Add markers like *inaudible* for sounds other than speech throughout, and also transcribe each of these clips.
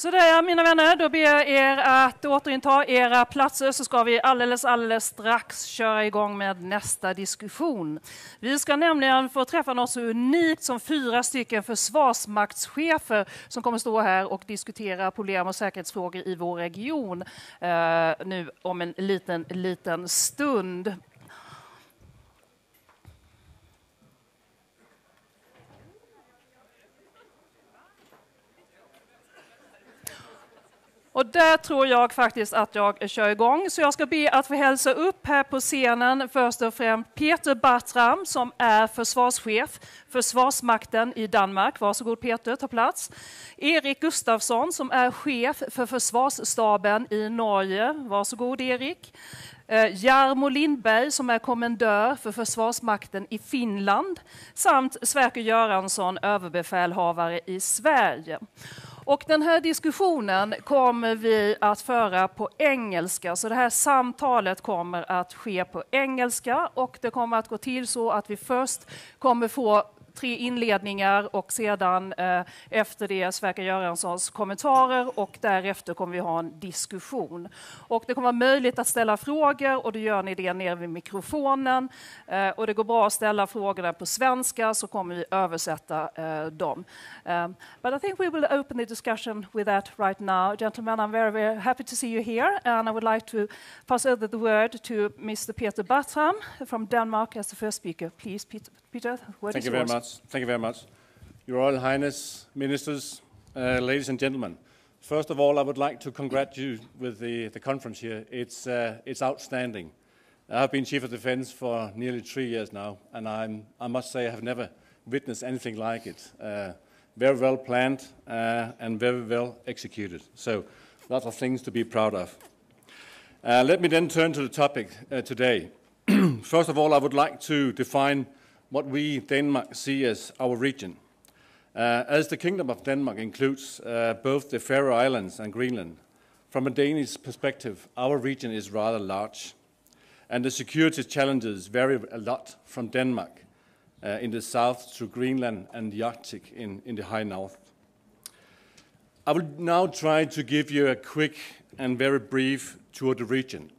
Så där mina vänner, då ber jag er att återinta era platser så ska vi alldeles, alldeles strax köra igång med nästa diskussion. Vi ska nämligen få träffa något så unikt som fyra stycken försvarsmaktschefer som kommer stå här och diskutera problem och säkerhetsfrågor i vår region eh, nu om en liten, liten stund. Och där tror jag faktiskt att jag kör igång. Så jag ska be att få hälsa upp här på scenen först och främst Peter Bartram som är försvarschef Försvarsmakten i Danmark. Varsågod Peter, ta plats. Erik Gustafsson som är chef för försvarsstaben i Norge. Varsågod Erik. Eh, Jarmo Lindberg som är kommendör för Försvarsmakten i Finland samt Sverker Göransson, överbefälhavare i Sverige. Och den här diskussionen kommer vi att föra på engelska, så det här samtalet kommer att ske på engelska. Och det kommer att gå till så att vi först kommer få tre inledningar och sedan eh, efter det Sverker Göranssons kommentarer och därefter kommer vi ha en diskussion. Och det kommer vara möjligt att ställa frågor och då gör ni det nere vid mikrofonen. Eh, och det går bra att ställa frågorna på svenska så kommer vi översätta eh, dem. Um, but I think we will open the discussion with that right now. Gentlemen, I'm very, very happy to see you here and I would like to pass over the word to Mr. Peter Bartram from Denmark as the first speaker. Please, Peter. Peter, word Thank you very much. Thank you very much. Your Royal Highness, ministers, uh, ladies and gentlemen. First of all, I would like to congratulate you with the, the conference here. It's, uh, it's outstanding. I've been Chief of Defense for nearly three years now, and I'm, I must say I have never witnessed anything like it. Uh, very well planned uh, and very well executed. So, lots of things to be proud of. Uh, let me then turn to the topic uh, today. *clears throat* First of all, I would like to define what we, Denmark, see as our region. Uh, as the Kingdom of Denmark includes uh, both the Faroe Islands and Greenland, from a Danish perspective, our region is rather large, and the security challenges vary a lot from Denmark uh, in the south to Greenland and the Arctic in, in the high north. I will now try to give you a quick and very brief tour of the region,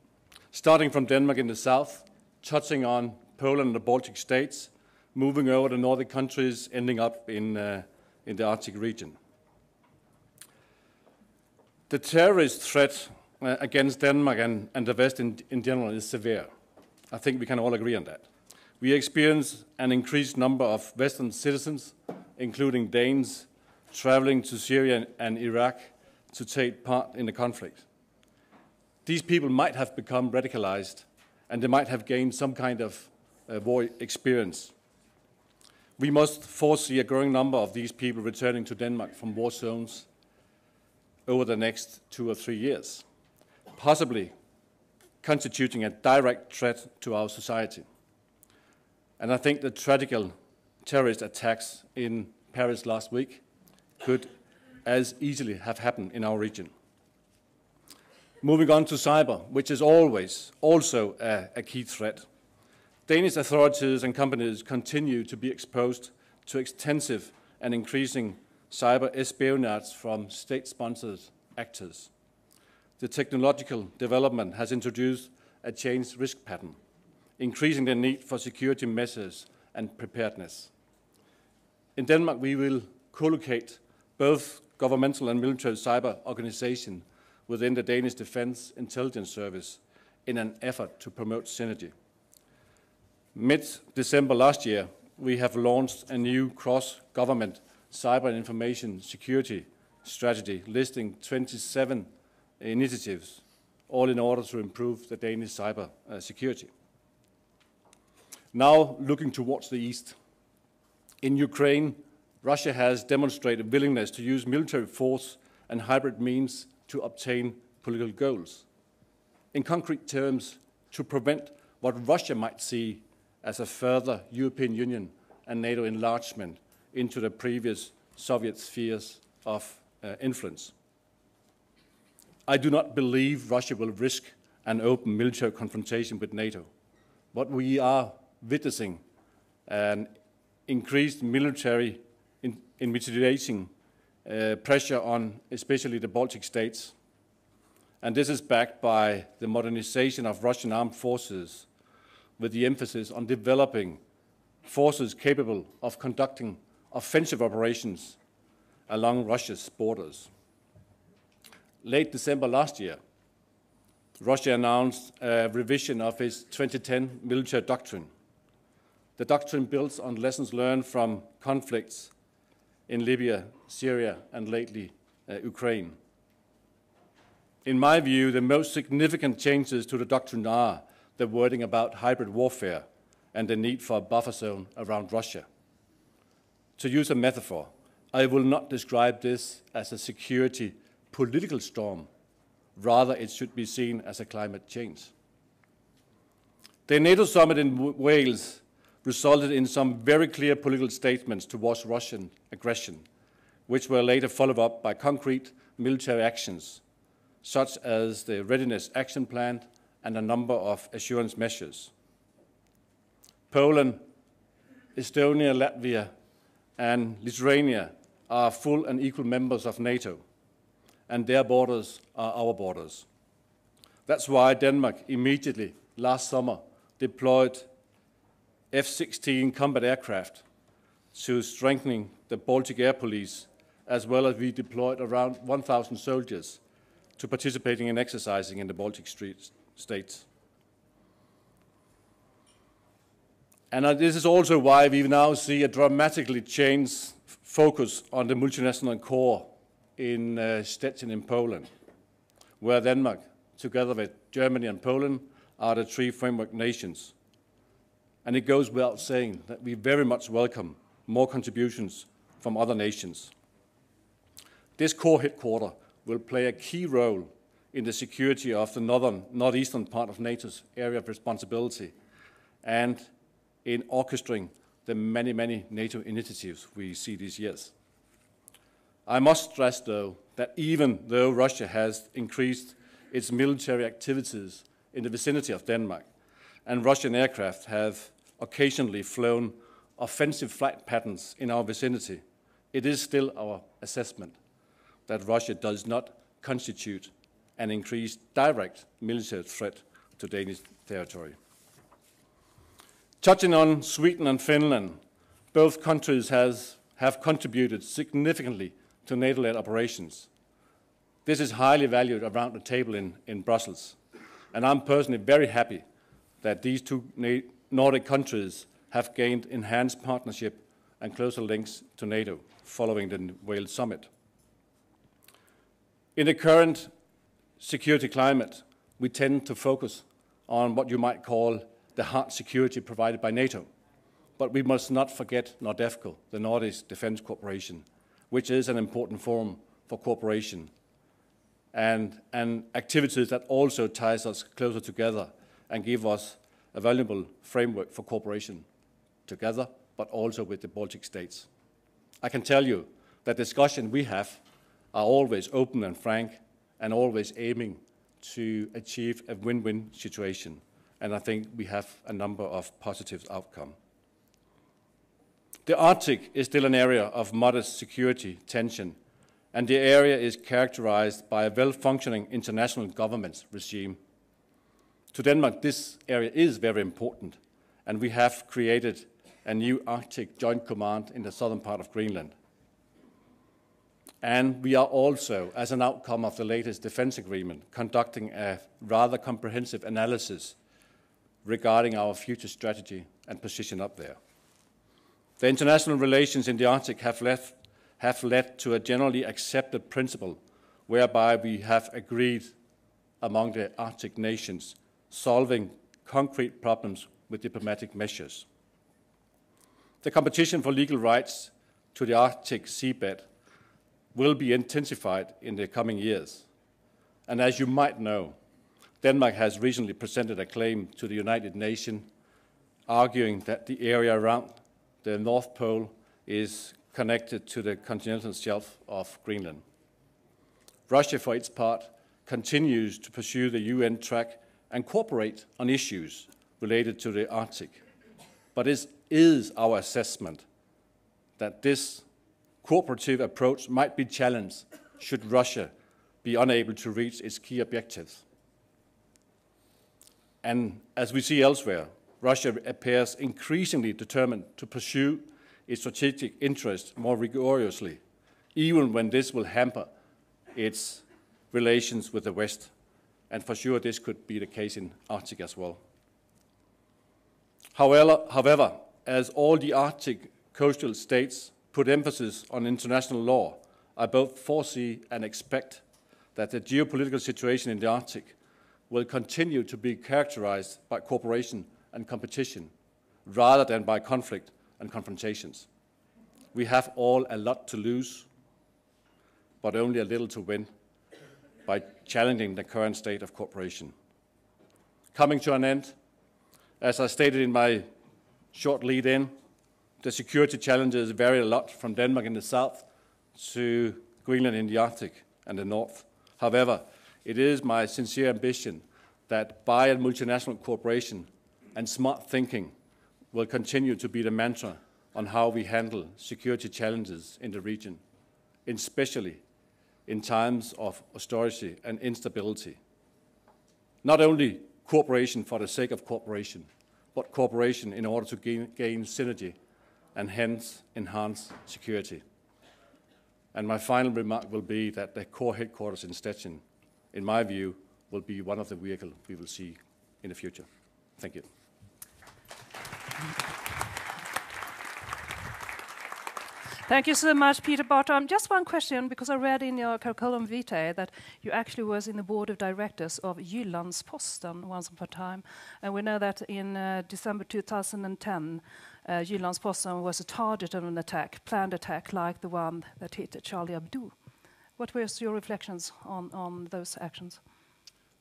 starting from Denmark in the south, touching on Poland and the Baltic states, moving over the Nordic countries, ending up in, uh, in the Arctic region. The terrorist threat uh, against Denmark and, and the West in, in general is severe. I think we can all agree on that. We experience an increased number of Western citizens, including Danes, traveling to Syria and Iraq to take part in the conflict. These people might have become radicalized and they might have gained some kind of uh, war experience. We must foresee a growing number of these people returning to Denmark from war zones over the next two or three years, possibly constituting a direct threat to our society. And I think the tragic terrorist attacks in Paris last week could as easily have happened in our region. Moving on to cyber, which is always also a, a key threat. Danish authorities and companies continue to be exposed to extensive and increasing cyber espionage from state-sponsored actors. The technological development has introduced a changed risk pattern, increasing the need for security measures and preparedness. In Denmark, we will co-locate both governmental and military cyber organization within the Danish Defense Intelligence Service in an effort to promote synergy. Mid-December last year, we have launched a new cross-government cyber and information security strategy listing 27 initiatives, all in order to improve the Danish cyber uh, security. Now, looking towards the east. In Ukraine, Russia has demonstrated willingness to use military force and hybrid means to obtain political goals. In concrete terms, to prevent what Russia might see as a further European Union and NATO enlargement into the previous Soviet spheres of uh, influence. I do not believe Russia will risk an open military confrontation with NATO. What we are witnessing an increased military in, intimidating uh, pressure on especially the Baltic states. And this is backed by the modernization of Russian armed forces with the emphasis on developing forces capable of conducting offensive operations along Russia's borders. Late December last year, Russia announced a revision of its 2010 military doctrine. The doctrine builds on lessons learned from conflicts in Libya, Syria, and lately uh, Ukraine. In my view, the most significant changes to the doctrine are the wording about hybrid warfare and the need for a buffer zone around Russia. To use a metaphor, I will not describe this as a security political storm. Rather, it should be seen as a climate change. The NATO summit in Wales resulted in some very clear political statements towards Russian aggression, which were later followed up by concrete military actions, such as the Readiness Action Plan and a number of assurance measures. Poland, Estonia, Latvia, and Lithuania are full and equal members of NATO, and their borders are our borders. That's why Denmark immediately last summer deployed F 16 combat aircraft to strengthening the Baltic Air Police, as well as we deployed around 1,000 soldiers to participating in exercising in the Baltic states. And uh, this is also why we now see a dramatically changed focus on the multinational Corps in uh, Szczecin in Poland, where Denmark, together with Germany and Poland, are the three framework nations. And it goes without saying that we very much welcome more contributions from other nations. This Corps headquarter will play a key role in the security of the northern, northeastern part of NATO's area of responsibility and in orchestrating the many, many NATO initiatives we see these years. I must stress, though, that even though Russia has increased its military activities in the vicinity of Denmark, and Russian aircraft have occasionally flown offensive flight patterns in our vicinity, it is still our assessment that Russia does not constitute an increased direct military threat to Danish territory. Touching on Sweden and Finland, both countries has, have contributed significantly to NATO-led operations. This is highly valued around the table in, in Brussels, and I'm personally very happy that these two Nordic countries have gained enhanced partnership and closer links to NATO following the Wales summit. In the current security climate, we tend to focus on what you might call the hard security provided by NATO. But we must not forget NORDEFCO, the Nordic Defence Cooperation, which is an important forum for cooperation and, and activities that also ties us closer together and give us a valuable framework for cooperation together, but also with the Baltic states. I can tell you that discussions we have are always open and frank and always aiming to achieve a win-win situation and I think we have a number of positive outcomes. The Arctic is still an area of modest security tension, and the area is characterized by a well-functioning international governance regime. To Denmark, this area is very important, and we have created a new Arctic Joint Command in the southern part of Greenland. And we are also, as an outcome of the latest defense agreement, conducting a rather comprehensive analysis regarding our future strategy and position up there. The international relations in the Arctic have, have led to a generally accepted principle whereby we have agreed among the Arctic nations solving concrete problems with diplomatic measures. The competition for legal rights to the Arctic seabed will be intensified in the coming years. And as you might know, Denmark has recently presented a claim to the United Nations arguing that the area around the North Pole is connected to the continental shelf of Greenland. Russia, for its part, continues to pursue the UN track and cooperate on issues related to the Arctic. But it is our assessment that this cooperative approach might be challenged should Russia be unable to reach its key objectives. And as we see elsewhere, Russia appears increasingly determined to pursue its strategic interests more rigorously, even when this will hamper its relations with the West. And for sure, this could be the case in Arctic as well. However, however, as all the Arctic coastal states put emphasis on international law, I both foresee and expect that the geopolitical situation in the Arctic will continue to be characterized by cooperation and competition rather than by conflict and confrontations. We have all a lot to lose, but only a little to win by challenging the current state of cooperation. Coming to an end, as I stated in my short lead in, the security challenges vary a lot from Denmark in the south to Greenland in the Arctic and the north. However, it is my sincere ambition that and multinational cooperation and smart thinking will continue to be the mantra on how we handle security challenges in the region, especially in times of austerity and instability. Not only cooperation for the sake of cooperation, but cooperation in order to gain, gain synergy and hence enhance security. And my final remark will be that the Corps headquarters in Stettin, in my view, will be one of the vehicles we will see in the future. Thank you. Thank you so much, Peter Bartram. Just one question, because I read in your curriculum vitae that you actually was in the board of directors of Jyllands-Posten once upon a time, and we know that in uh, December 2010, uh, Jyllands-Posten was a target of an attack, planned attack like the one that hit Charlie Hebdo. What were your reflections on, on those actions?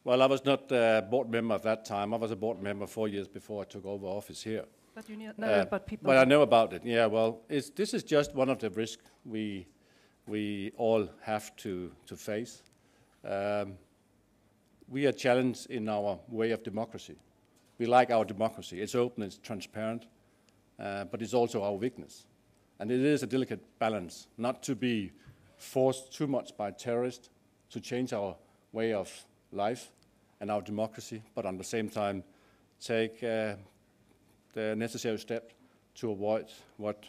Well, I was not a board member at that time. I was a board member four years before I took over office here. But you know uh, about people. But I know about it. Yeah. Well, this is just one of the risks we we all have to to face. Um, we are challenged in our way of democracy. We like our democracy. It's open, it's transparent, uh, but it's also our weakness. And it is a delicate balance not to be forced too much by terrorists to change our way of life and our democracy, but at the same time take uh, the necessary step to avoid what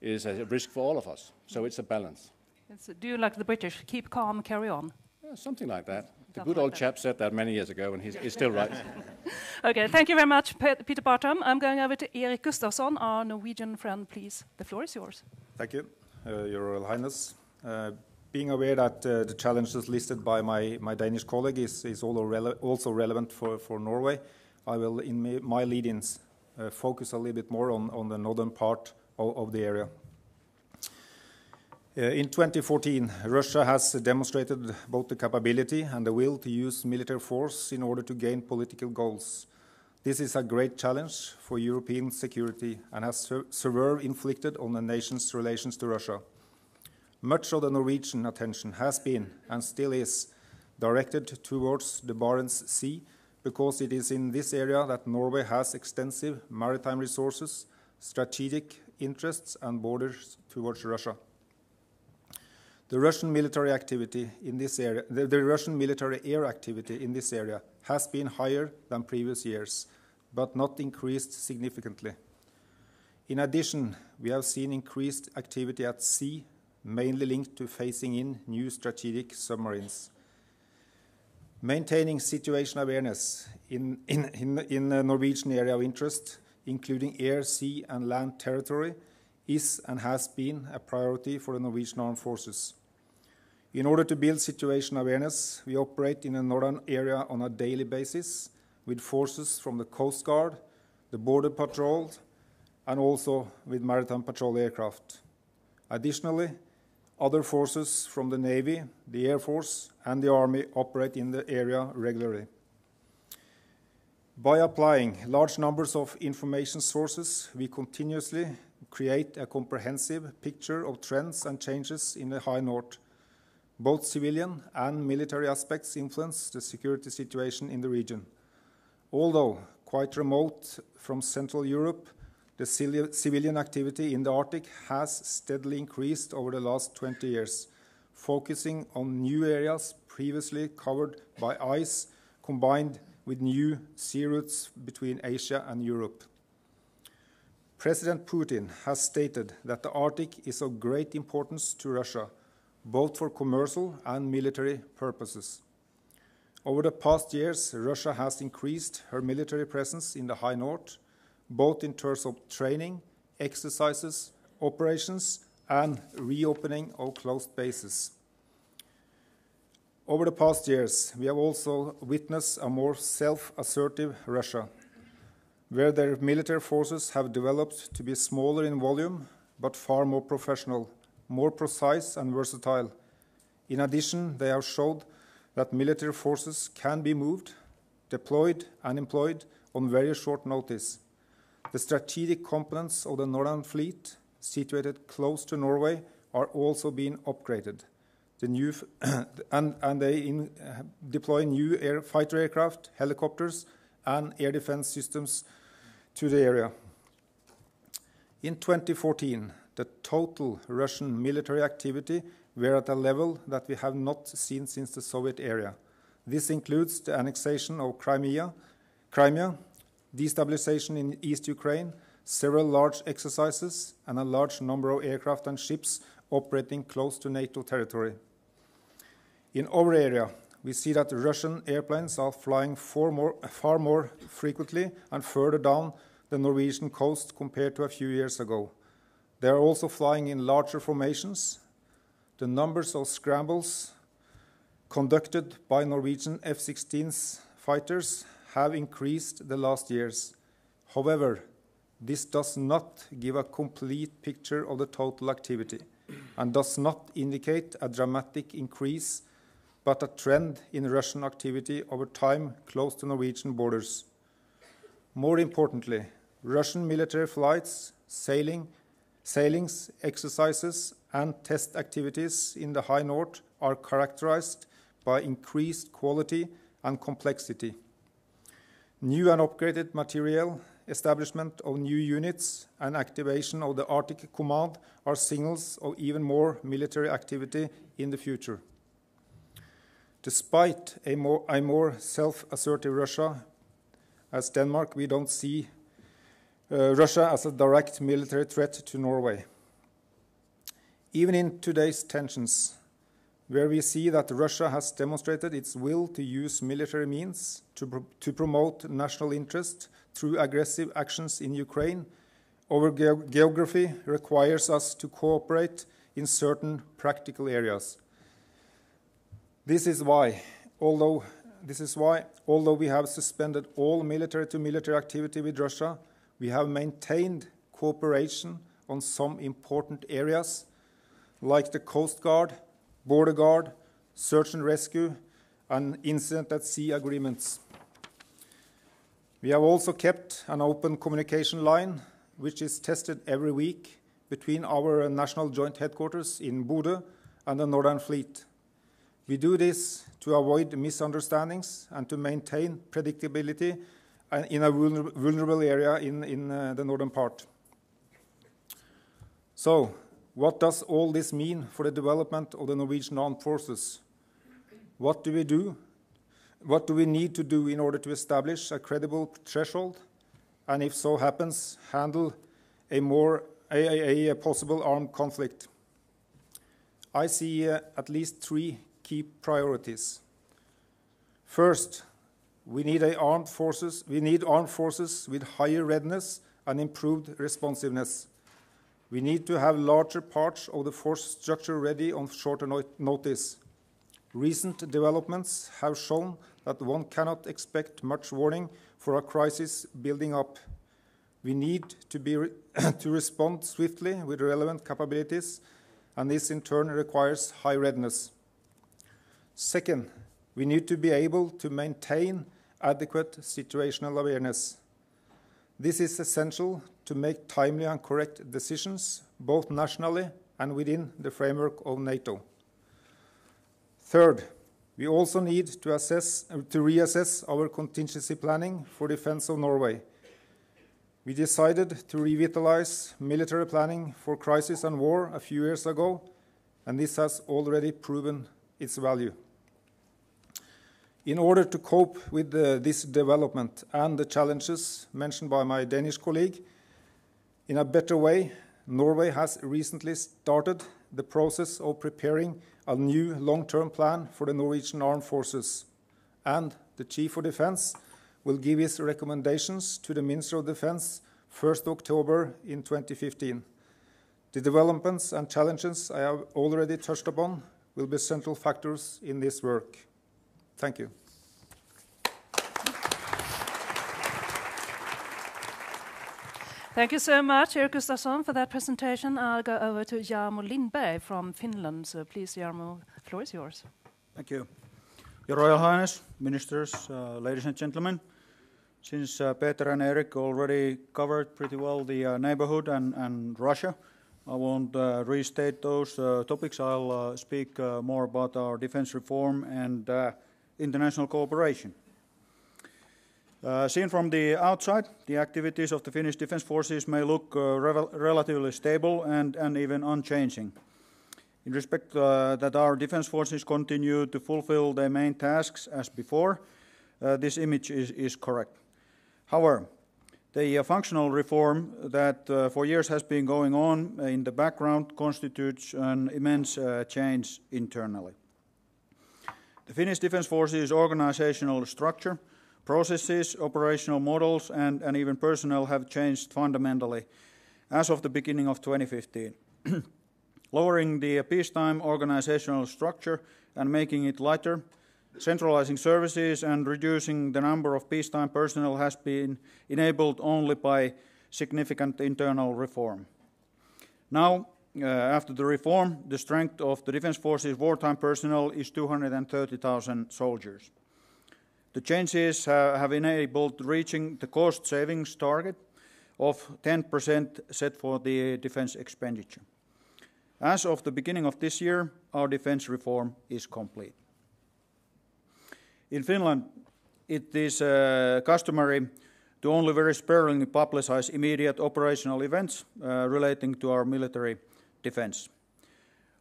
is a risk for all of us. So it's a balance. It's a, do you like the British? Keep calm, carry on. Yeah, something like that. The good old chap said that many years ago, and he's, he's still right. *laughs* okay, thank you very much, Peter Bartram. I'm going over to Erik Gustavson, our Norwegian friend, please. The floor is yours. Thank you, uh, Your Royal Highness. Uh, being aware that uh, the challenges listed by my, my Danish colleague is, is also, rele also relevant for, for Norway, I will, in my lead-ins, uh, focus a little bit more on, on the northern part of, of the area. Uh, in 2014, Russia has demonstrated both the capability and the will to use military force in order to gain political goals. This is a great challenge for European security and has severe inflicted on the nation's relations to Russia. Much of the Norwegian attention has been, and still is, directed towards the Barents Sea because it is in this area that Norway has extensive maritime resources, strategic interests, and borders towards Russia. The Russian military activity in this area, the, the, Russian military air activity in this area has been higher than previous years, but not increased significantly. In addition, we have seen increased activity at sea, mainly linked to phasing in new strategic submarines. Maintaining situation awareness in, in, in, in the Norwegian area of interest, including air, sea, and land territory, is and has been a priority for the Norwegian Armed Forces. In order to build situation awareness, we operate in the northern area on a daily basis with forces from the Coast Guard, the Border Patrol, and also with maritime patrol aircraft. Additionally, other forces from the Navy, the Air Force, and the Army operate in the area regularly. By applying large numbers of information sources, we continuously create a comprehensive picture of trends and changes in the High North. Both civilian and military aspects influence the security situation in the region. Although quite remote from Central Europe, the civilian activity in the Arctic has steadily increased over the last 20 years, focusing on new areas previously covered by ice, combined with new sea routes between Asia and Europe. President Putin has stated that the Arctic is of great importance to Russia, both for commercial and military purposes. Over the past years, Russia has increased her military presence in the high north, both in terms of training, exercises, operations, and reopening of closed bases. Over the past years, we have also witnessed a more self-assertive Russia, where their military forces have developed to be smaller in volume, but far more professional, more precise and versatile. In addition, they have showed that military forces can be moved, deployed, and employed on very short notice. The strategic components of the Northern Fleet, situated close to Norway, are also being upgraded. The new *clears throat* and, and they in, uh, deploy new air, fighter aircraft, helicopters, and air defense systems to the area. In 2014, the total Russian military activity were at a level that we have not seen since the Soviet era. This includes the annexation of Crimea, Crimea, destabilization in East Ukraine, several large exercises, and a large number of aircraft and ships operating close to NATO territory. In our area, we see that Russian airplanes are flying far more, far more frequently and further down the Norwegian coast compared to a few years ago. They are also flying in larger formations. The numbers of scrambles conducted by Norwegian F 16s fighters have increased the last years. However, this does not give a complete picture of the total activity and does not indicate a dramatic increase but a trend in Russian activity over time close to Norwegian borders. More importantly, Russian military flights, sailing, sailings, exercises, and test activities in the high north are characterized by increased quality and complexity. New and upgraded material, establishment of new units, and activation of the Arctic Command are signals of even more military activity in the future. Despite a more, a more self-assertive Russia, as Denmark, we don't see uh, Russia as a direct military threat to Norway. Even in today's tensions, where we see that Russia has demonstrated its will to use military means to, to promote national interest through aggressive actions in Ukraine, our ge geography requires us to cooperate in certain practical areas. This is why, although this is why, although we have suspended all military-to-military activity with Russia, we have maintained cooperation on some important areas, like the Coast Guard, Border Guard, search and rescue, and incident at sea agreements. We have also kept an open communication line, which is tested every week between our national joint headquarters in Bodø and the Northern Fleet. We do this to avoid misunderstandings and to maintain predictability in a vulnerable area in, uh, the northern part. So, what does all this mean for the development of the Norwegian armed forces? What do we do? What do we need to do in order to establish a credible threshold? And if so happens, handle a more possible armed conflict? I see uh, at least three key priorities. First, we need armed forces. We need armed forces with higher readiness and improved responsiveness. We need to have larger parts of the force structure ready on shorter no notice. Recent developments have shown that one cannot expect much warning for a crisis building up. We need to, be re *coughs* to respond swiftly with relevant capabilities, and this in turn requires high readiness. Second, we need to be able to maintain adequate situational awareness. This is essential to make timely and correct decisions, both nationally and within the framework of NATO. Third, we also need to, assess, to reassess our contingency planning for defense of Norway. We decided to revitalize military planning for crisis and war a few years ago, and this has already proven its value. In order to cope with the, this development and the challenges mentioned by my Danish colleague in a better way, Norway has recently started the process of preparing a new long-term plan for the Norwegian Armed Forces, and the Chief of Defence will give his recommendations to the Minister of Defence 1st October in 2015. The developments and challenges I have already touched upon will be central factors in this work. Thank you. Thank you so much, Erik Gustavson, for that presentation. I'll go over to Jarmo Lindberg from Finland. So please, Jarmo, the floor is yours. Thank you. Your Royal Highness, Ministers, uh, ladies and gentlemen, since uh, Peter and Eric already covered pretty well the uh, neighborhood and, and Russia, I won't uh, restate those uh, topics. I'll uh, speak more about our defense reform and international cooperation. seen from the outside, the activities of the Finnish Defence Forces may look relatively stable and, and even unchanging. In respect uh, that our defense forces continue to fulfill their main tasks as before, uh, this image is, is, correct. However, the uh, functional reform that uh, for years has been going on in the background constitutes an immense uh, change internally. The Finnish Defence Forces organizational structure, processes, operational models, and, and even personnel have changed fundamentally as of the beginning of 2015. *clears throat* lowering the peacetime organizational structure and making it lighter, centralizing services and reducing the number of peacetime personnel has been enabled only by significant internal reform. Now, uh, after the reform, the strength of the Defense Forces wartime personnel is 230,000 soldiers. The changes uh, have enabled reaching the cost savings target of 10% set for the defense expenditure. As of the beginning of this year, our defense reform is complete. In Finland, it is uh, customary to only very sparingly publicize immediate operational events uh, relating to our military defense.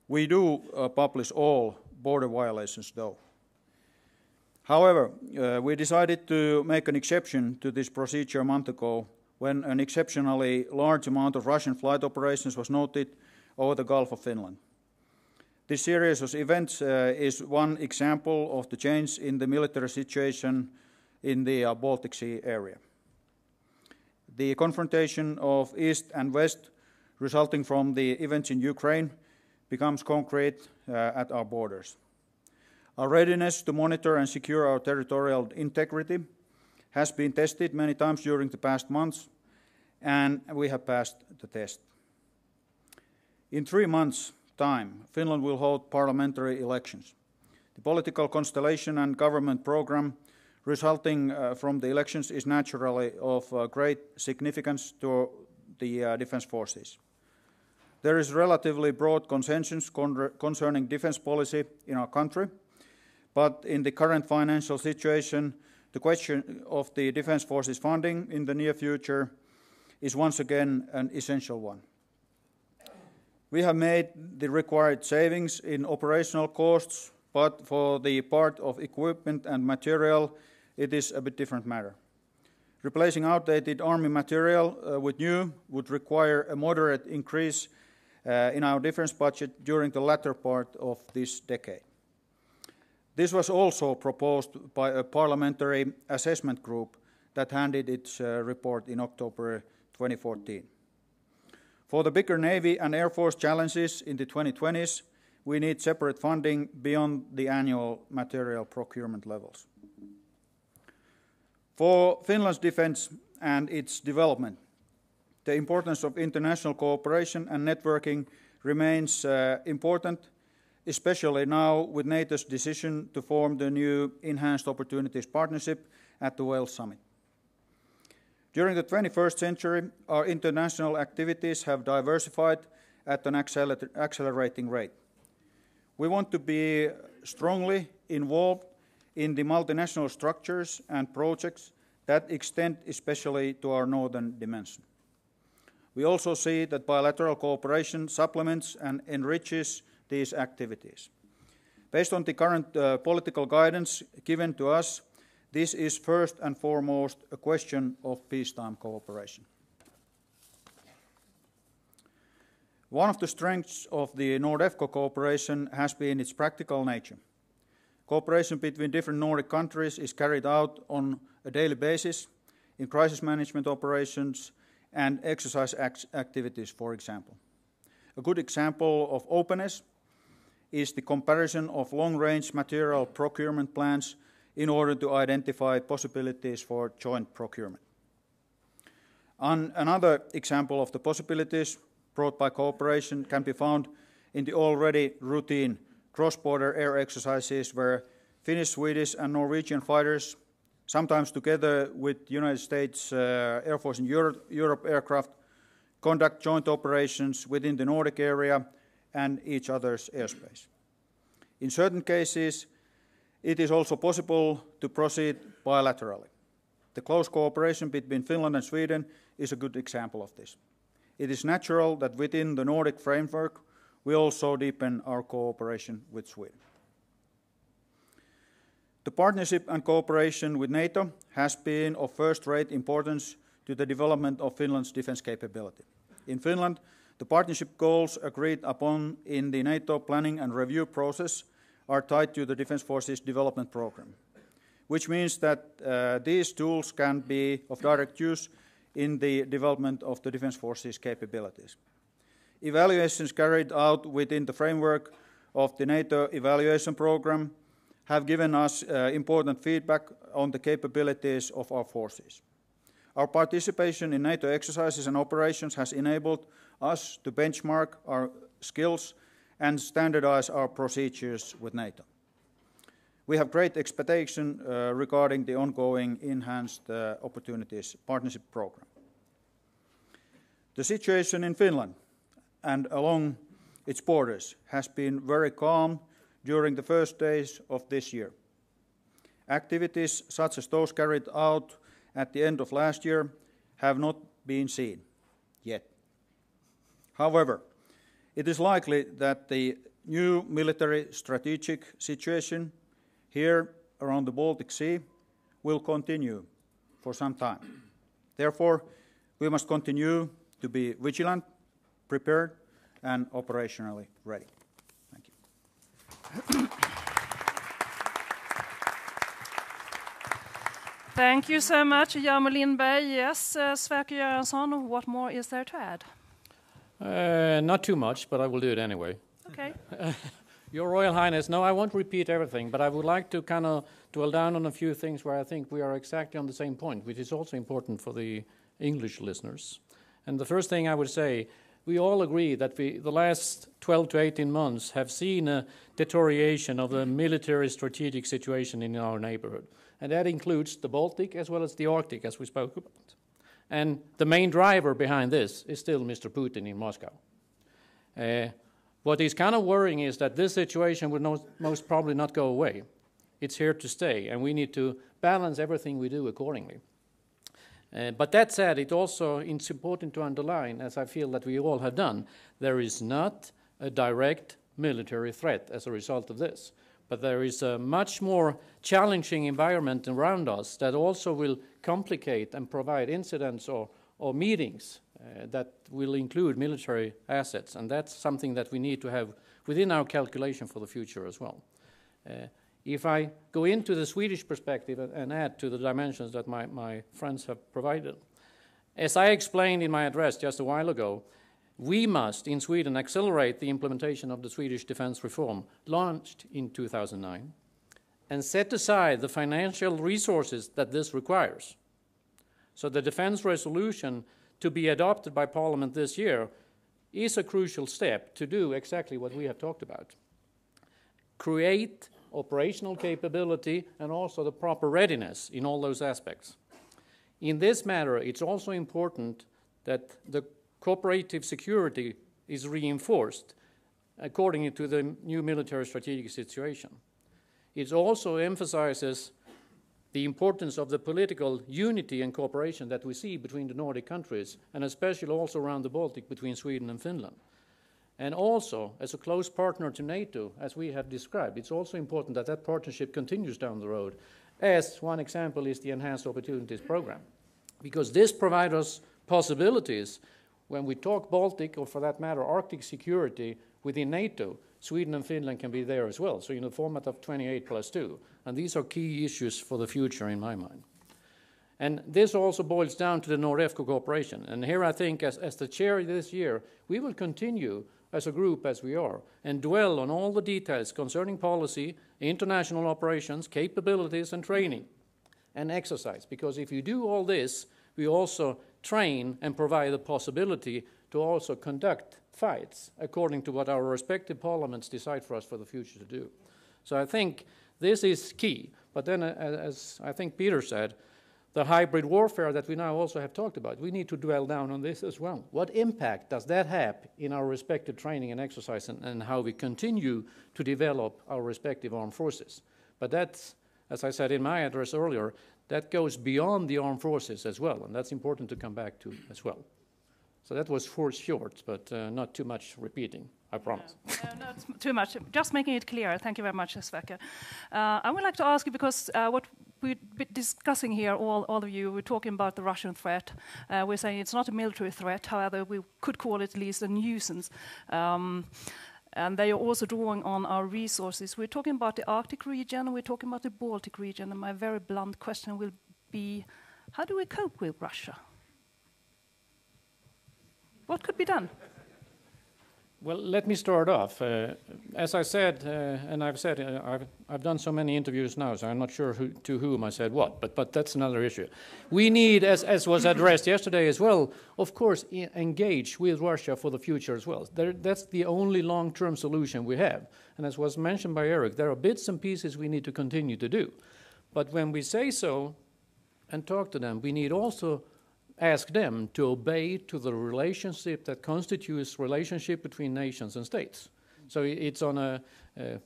We do uh, publish all border violations, though. However, we decided to make an exception to this procedure a month ago when an exceptionally large amount of Russian flight operations was noted over the Gulf of Finland. This series of events uh, is one example of the change in the military situation in the uh, Baltic Sea area. The confrontation of East and West resulting from the events in Ukraine becomes concrete uh, at our borders. Our readiness to monitor and secure our territorial integrity has been tested many times during the past months, and we have passed the test. In three months' time, Finland will hold parliamentary elections. The political constellation and government program resulting uh, from the elections is naturally of uh, great significance to the uh, defense forces. There is relatively broad consensus con concerning defense policy in our country, but in the current financial situation, the question of the defense forces funding in the near future is once again an essential one. We have made the required savings in operational costs, but for the part of equipment and material, it is a bit different matter. Replacing outdated army material uh, with new would require a moderate increase uh, in our defense budget during the latter part of this decade. This was also proposed by a parliamentary assessment group that handed its uh, report in October 2014. For the bigger Navy and Air Force challenges in the 2020s, we need separate funding beyond the annual material procurement levels. For Finland's defense and its development, the importance of international cooperation and networking remains uh, important, especially now with NATO's decision to form the new Enhanced Opportunities Partnership at the Wales Summit. During the 21st century, our international activities have diversified at an accelerating rate. We want to be strongly involved in the multinational structures and projects that extend especially to our northern dimension. We also see that bilateral cooperation supplements and enriches these activities. Based on the current uh, political guidance given to us, this is first and foremost a question of peacetime cooperation. One of the strengths of the Nordefco cooperation has been its practical nature. Cooperation between different Nordic countries is carried out on a daily basis in crisis management operations and exercise activities, for example. A good example of openness is the comparison of long range material procurement plans in order to identify possibilities for joint procurement. An, another example of the possibilities brought by cooperation can be found in the already routine cross border air exercises where Finnish, Swedish, and Norwegian fighters, sometimes together with United States uh, Air Force and Europe, Europe aircraft, conduct joint operations within the Nordic area and each other's airspace. In certain cases, it is also possible to proceed bilaterally. The close cooperation between Finland and Sweden is a good example of this. It is natural that within the Nordic framework, we also deepen our cooperation with Sweden. The partnership and cooperation with NATO has been of first rate importance to the development of Finland's defense capability. In Finland, the partnership goals agreed upon in the NATO planning and review process are tied to the Defense Forces Development Program, which means that uh, these tools can be of direct use in the development of the Defense Forces capabilities. Evaluations carried out within the framework of the NATO evaluation program have given us uh, important feedback on the capabilities of our forces. Our participation in NATO exercises and operations has enabled us to benchmark our skills and standardize our procedures with NATO. We have great expectation uh, regarding the ongoing enhanced uh, opportunities partnership program. The situation in Finland and along its borders has been very calm during the first days of this year. Activities such as those carried out at the end of last year have not been seen yet. However, it is likely that the new military strategic situation here around the Baltic Sea will continue for some time. Therefore, we must continue to be vigilant, prepared, and operationally ready. Thank you. Thank you so much, Jarmo Lindberg. Yes, uh, Sverker Göransson, what more is there to add? Uh, not too much, but I will do it anyway. Okay. *laughs* Your Royal Highness, no, I won't repeat everything, but I would like to kind of dwell down on a few things where I think we are exactly on the same point, which is also important for the English listeners. And the first thing I would say, we all agree that we, the last 12 to 18 months have seen a deterioration of the military strategic situation in our neighborhood. And that includes the Baltic as well as the Arctic, as we spoke about. And the main driver behind this is still Mr. Putin in Moscow. Uh, what is kind of worrying is that this situation will no, most probably not go away. It's here to stay, and we need to balance everything we do accordingly. Uh, but that said, it also it's important to underline, as I feel that we all have done, there is not a direct military threat as a result of this but there is a much more challenging environment around us that also will complicate and provide incidents or, or meetings uh, that will include military assets, and that's something that we need to have within our calculation for the future as well. Uh, if I go into the Swedish perspective and add to the dimensions that my, my friends have provided, as I explained in my address just a while ago, we must, in Sweden, accelerate the implementation of the Swedish defense reform launched in 2009 and set aside the financial resources that this requires. So, the defense resolution to be adopted by Parliament this year is a crucial step to do exactly what we have talked about create operational capability and also the proper readiness in all those aspects. In this matter, it's also important that the cooperative security is reinforced according to the new military strategic situation. It also emphasizes the importance of the political unity and cooperation that we see between the Nordic countries, and especially also around the Baltic between Sweden and Finland. And also, as a close partner to NATO, as we have described, it's also important that that partnership continues down the road, as one example is the Enhanced Opportunities Program. Because this provides us possibilities when we talk Baltic, or for that matter, Arctic security within NATO, Sweden and Finland can be there as well. So in the format of 28 plus 2. And these are key issues for the future in my mind. And this also boils down to the NORDEFCO cooperation. And here I think, as, as the chair this year, we will continue as a group as we are and dwell on all the details concerning policy, international operations, capabilities, and training and exercise. Because if you do all this, we also train and provide the possibility to also conduct fights according to what our respective parliaments decide for us for the future to do. So I think this is key. But then, uh, as I think Peter said, the hybrid warfare that we now also have talked about, we need to dwell down on this as well. What impact does that have in our respective training and exercise and, and how we continue to develop our respective armed forces? But that's, as I said in my address earlier, that goes beyond the armed forces as well, and that's important to come back to as well. So that was four short, but uh, not too much repeating, I promise. No, no, not too much. Just making it clear. Thank you very much, Sverker. Uh, I would like to ask you, because uh, what we're discussing here, all, all of you, we're talking about the Russian threat. Uh, we're saying it's not a military threat, however, we could call it at least a nuisance. Um, and they are also drawing on our resources. We're talking about the Arctic region, we're talking about the Baltic region, and my very blunt question will be how do we cope with Russia? What could be done? Well, let me start off. Uh, as I said, uh, and I've said, uh, I've, I've done so many interviews now, so I'm not sure who, to whom I said what, but, but that's another issue. We need, as, as was addressed yesterday as well, of course, engage with Russia for the future as well. There, that's the only long term solution we have. And as was mentioned by Erik, there are bits and pieces we need to continue to do. But when we say so and talk to them, we need also ask them to obey to the relationship that constitutes relationship between nations and states. So it's on a, a,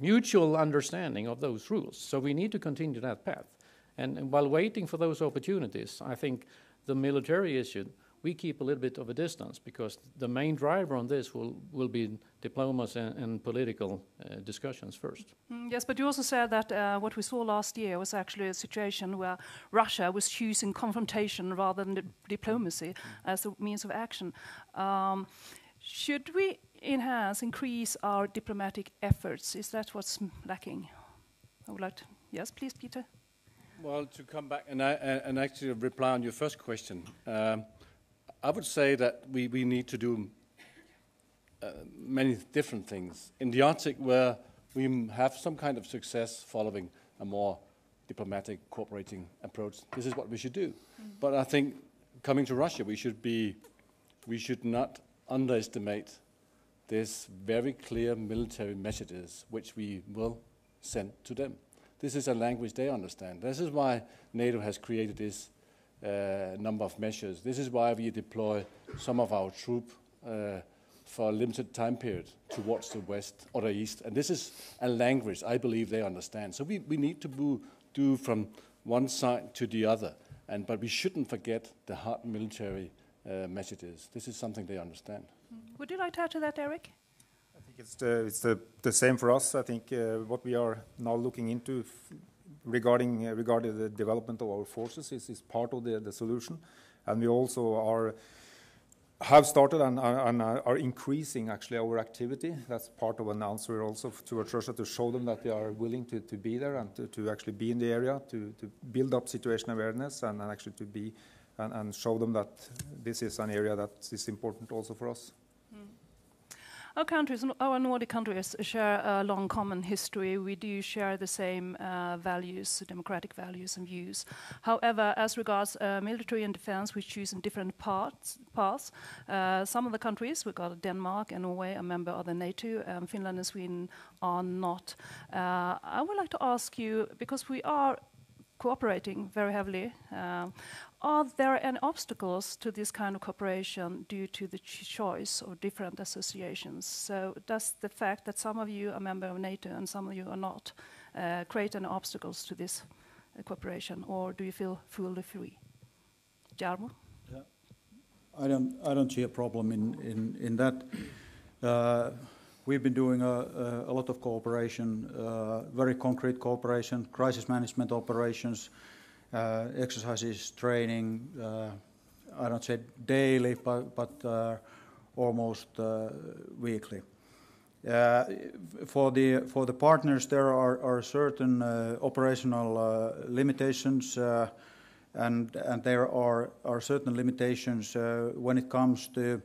mutual understanding of those rules. So we need to continue that path. And, and while waiting for those opportunities, I think the military issue we keep a little bit of a distance because the main driver on this will, will be diplomacy and, and political uh, discussions first. Mm, yes, but you also said that uh, what we saw last year was actually a situation where Russia was choosing confrontation rather than diplomacy mm. as a means of action. Um, should we enhance, increase our diplomatic efforts? Is that what's lacking? I would like to. Yes, please, Peter. Well, to come back and, and actually reply on your first question. Um, I would say that we, we need to do uh, many different things. In the Arctic, where we have some kind of success following a more diplomatic, cooperating approach, this is what we should do. Mm. But I think coming to Russia, we should be, we should not underestimate this very clear military messages which we will send to them. This is a language they understand. This is why NATO has created this number of measures. This is why we deploy some of our troop uh, for a limited time period towards the west or the east. And this is a language I believe they understand. So we, we need to do from one side to the other. And, but we shouldn't forget the hard military uh, messages. This is something they understand. Would you like to add to that, Erik? I think it's the, it's the, the same for us. I think uh, what we are now looking into regarding uh, regarding the development of our forces is, is part of the, the solution, and we also are have started and, and, are increasing actually our activity. That's part of an answer also towards Russia to show them that they are willing to, to be there and to, to actually be in the area, to, to build up situation awareness and, and actually to be and, and show them that this is an area that is important also for us. Our countries, our Nordic countries, share a long common history. We do share the same uh, values, democratic values and views. However, as regards uh, military and defense, we choose in different parts, paths. Uh, some of the countries, we've got Denmark and Norway, a member of the NATO, um, Finland and Sweden are not. Uh, I would like to ask you, because we are cooperating very heavily. Uh, are there any obstacles to this kind of cooperation due to the choice of different associations? So does the fact that some of you are member of NATO and some of you are not uh, create any obstacles to this uh, cooperation, or do you feel fully free? Jarmo? I don't, I don't see a problem in, in, in that. Uh, we've been doing a, a, lot of cooperation, uh, very concrete cooperation, crisis management operations, exercises, training, uh, I don't say daily, but, but uh, almost uh, weekly. Uh, for the for the partners, there are, are certain uh, operational uh, limitations, uh, and and there are are certain limitations uh, when it comes to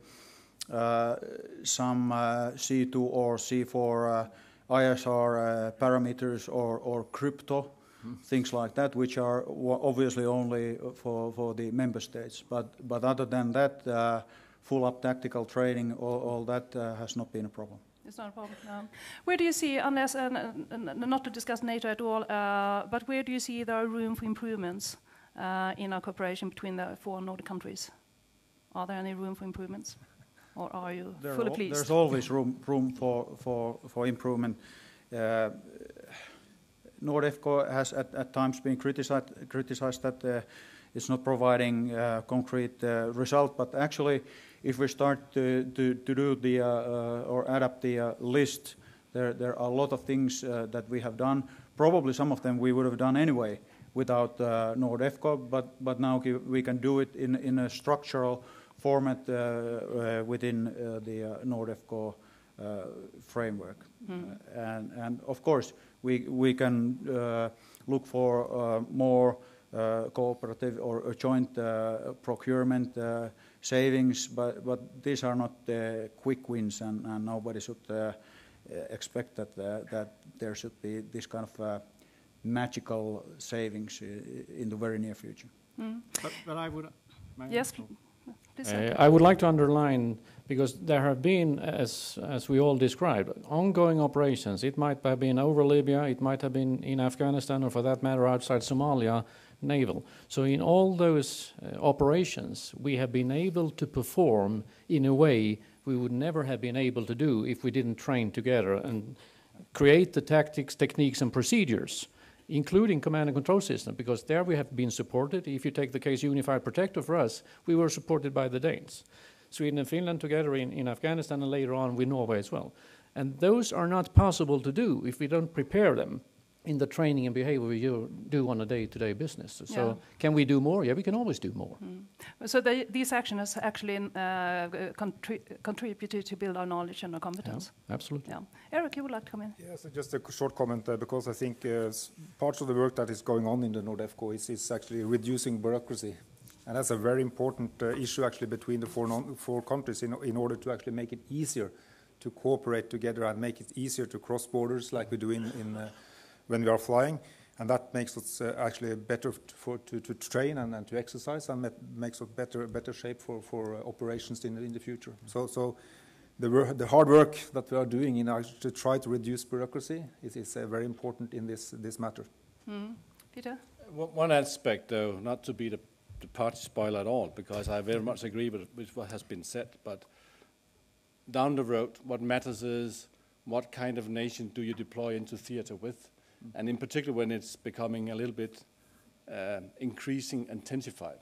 uh, some C2 or C4 ISR parameters or or crypto. Mm. Things like that, which are obviously only for, for the member states. But, but other than that, full up tactical training, all, all that has not been a problem. It's not a problem. No. Where do you see, unless uh, not to discuss NATO at all, uh, but where do you see there are room for improvements uh, in our cooperation between the four Nordic countries? Are there any room for improvements, or are you there fully pleased? There's always room room for for for improvement. Uh, Nordefco has at, times been criticized that uh, it's not providing uh, concrete result, but actually if we start to, do the uh, uh, or adapt the uh, list, there, are a lot of things that we have done. Probably some of them we would have done anyway without Nordefco, but, but now we can do it in, in a structural format within the Nordefco framework. Mm. And, and of course, we, we can look for more uh, cooperative or joint uh, procurement uh, savings, but, but these are not uh, quick wins, and, and nobody should uh, expect that, uh, that there should be this kind of uh, magical savings in the very near future. Mm. But, but, I would. Yes. Uh, I would like to underline because there have been, as as we all described, ongoing operations. It might have been over Libya, it might have been in Afghanistan, or for that matter, outside Somalia naval. So in all those uh, operations, we have been able to perform in a way we would never have been able to do if we didn't train together and create the tactics, techniques, and procedures, including command and control system, because there we have been supported. If you take the case Unified Protector for us, we were supported by the Danes. Sweden and Finland together in, in Afghanistan and later on with Norway as well. And those are not possible to do if we don't prepare them in the training and behavior we do on a day-to-day business. So yeah. can we do more? Yeah, we can always do more. Mm. So the, these actions actually uh, contri contributed to build our knowledge and our competence. Yeah, absolutely. Yeah. Erik, you would like to come in? Yes, just a short comment uh, because I think uh, parts of the work that is going on in the Nordefco is, is actually reducing bureaucracy. And that's a very important uh, issue actually between the four, four countries in, in order to actually make it easier to cooperate together and make it easier to cross borders like we do in, in uh, when we are flying. And that makes us uh, actually better for, to, to train and, and, to exercise and makes us better, better shape for, for uh, operations in the, in the future. So, so the, the hard work that we are doing in our, to try to reduce bureaucracy is, is uh, very important in this, this matter. Mm. Peter? One aspect, though, not to be the, the party spoil at all, because I very much agree with, with what has been said, but down the road, what matters is what kind of nation do you deploy into theater with? and in particular when it's becoming a little bit uh, increasing, intensified.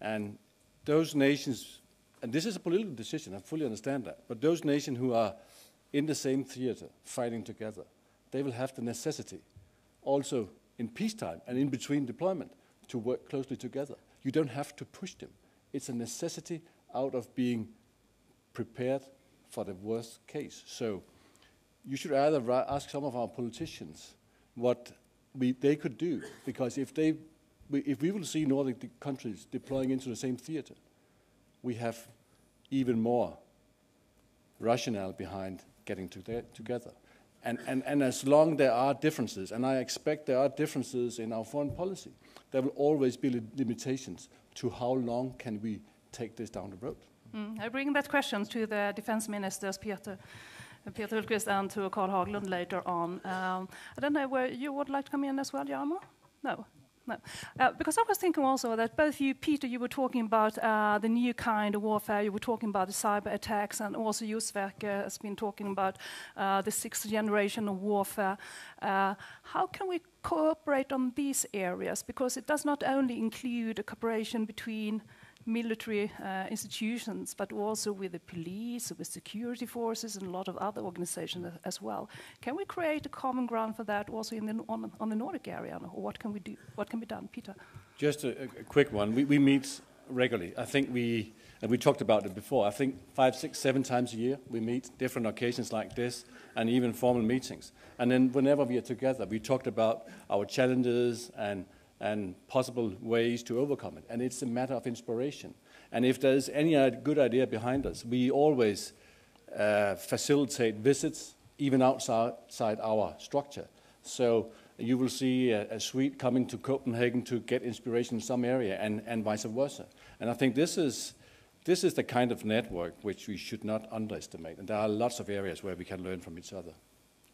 And those nations, and this is a political decision, I fully understand that, but those nations who are in the same theater, fighting together, they will have the necessity also in peacetime and in between deployment to work closely together. You don't have to push them. It's a necessity out of being prepared for the worst case. So you should either ask some of our politicians what we, they could do. Because if, they, we, if we will see Nordic countries deploying into the same theater, we have even more rationale behind getting to together. And, and, and as long there are differences, and I expect there are differences in our foreign policy, there will always be li limitations to how long can we take this down the road. Mm, I bring that question to the defense ministers, Peter. Peter Hultqvist and to Carl Haglund later on. Um, I don't know where you would like to come in as well, Jarmo? No? No. Uh, because I was thinking also that both you, Peter, you were talking about uh, the new kind of warfare, you were talking about the cyber attacks, and also you, Sverker, has been talking about uh, the sixth generation of warfare. Uh, how can we cooperate on these areas? Because it does not only include a cooperation between military uh, institutions, but also with the police, with security forces, and a lot of other organizations as well. Can we create a common ground for that also in the, on, on, the Nordic area, or what can we do? What can be done, Peter? Just a, a quick one. We, we, meet regularly. I think we, and we talked about it before. I think five, six, seven times a year we meet different occasions like this, and even formal meetings. And then whenever we are together, we talked about our challenges and and possible ways to overcome it. And it's a matter of inspiration. And if there's any good idea behind us, we always uh, facilitate visits even outside our structure. So you will see a, a Swede coming to Copenhagen to get inspiration in some area and, and vice versa. And I think this is, this is the kind of network which we should not underestimate. And there are lots of areas where we can learn from each other.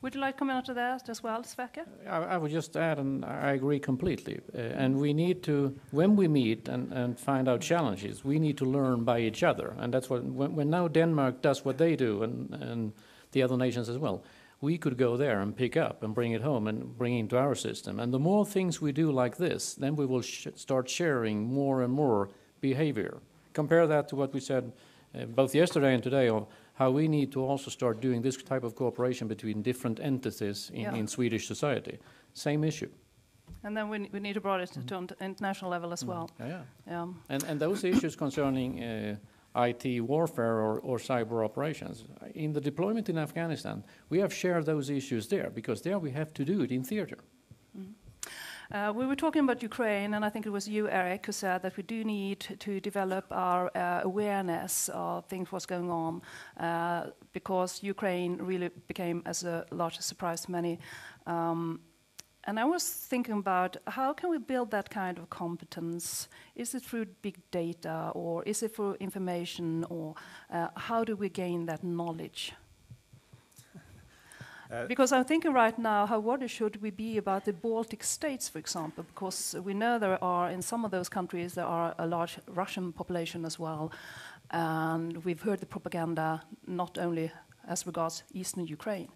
Would you like to comment on that as well, Sverker? I, I, would just add, and I agree completely. Uh, and we need to, when we meet and, and find out challenges, we need to learn by each other. And that's what, when, when now Denmark does what they do, and, and the other nations as well, we could go there and pick up and bring it home and bring it into our system. And the more things we do like this, then we will sh start sharing more and more behavior. Compare that to what we said uh, both yesterday and today of how we need to also start doing this type of cooperation between different entities in, yeah. in Swedish society. Same issue. And then we, we need to broaden it mm. to international level as mm. well. Yeah, yeah. yeah. And, and those issues concerning uh, IT warfare or, or cyber operations, in the deployment in Afghanistan, we have shared those issues there because there we have to do it in theater. Uh, we were talking about Ukraine, and I think it was you, Erik, who said that we do need to develop our uh, awareness of things what's going on, uh, because Ukraine really became as a large surprise to many. Um, and I was thinking about how can we build that kind of competence? Is it through big data, or is it through information, or uh, how do we gain that knowledge? Uh, because I'm thinking right now, how worried should we be about the Baltic states, for example? Because we know there are, in some of those countries, there are a large Russian population as well. And we've heard the propaganda not only as regards eastern Ukraine.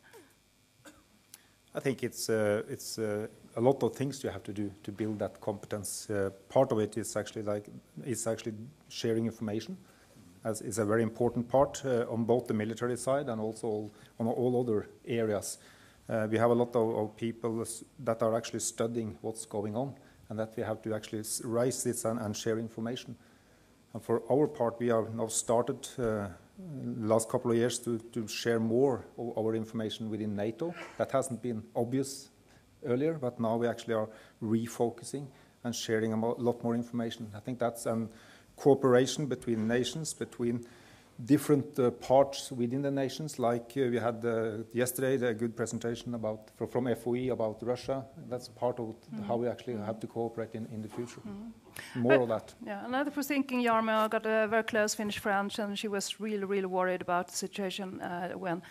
I think it's, uh, it's uh, a lot of things you have to do to build that competence. Uh, part of it is actually like is actually sharing information as is a very important part uh, on both the military side and also on all other areas. Uh, we have a lot of, of, people that are actually studying what's going on and that we have to actually raise this and, and share information. And for our part, we have now started uh, last couple of years to, to share more of our information within NATO. That hasn't been obvious earlier, but now we actually are refocusing and sharing a lot more information. I think that's um, cooperation between nations, between different uh, parts within the nations. Like uh, we had uh, yesterday, a good presentation about from FOI about Russia. That's part of mm. how we actually have to cooperate in, in the future. Mm. More but, of that. Yeah, another was thinking, Jarmo got a very close Finnish friend, and she was really, really worried about the situation uh, when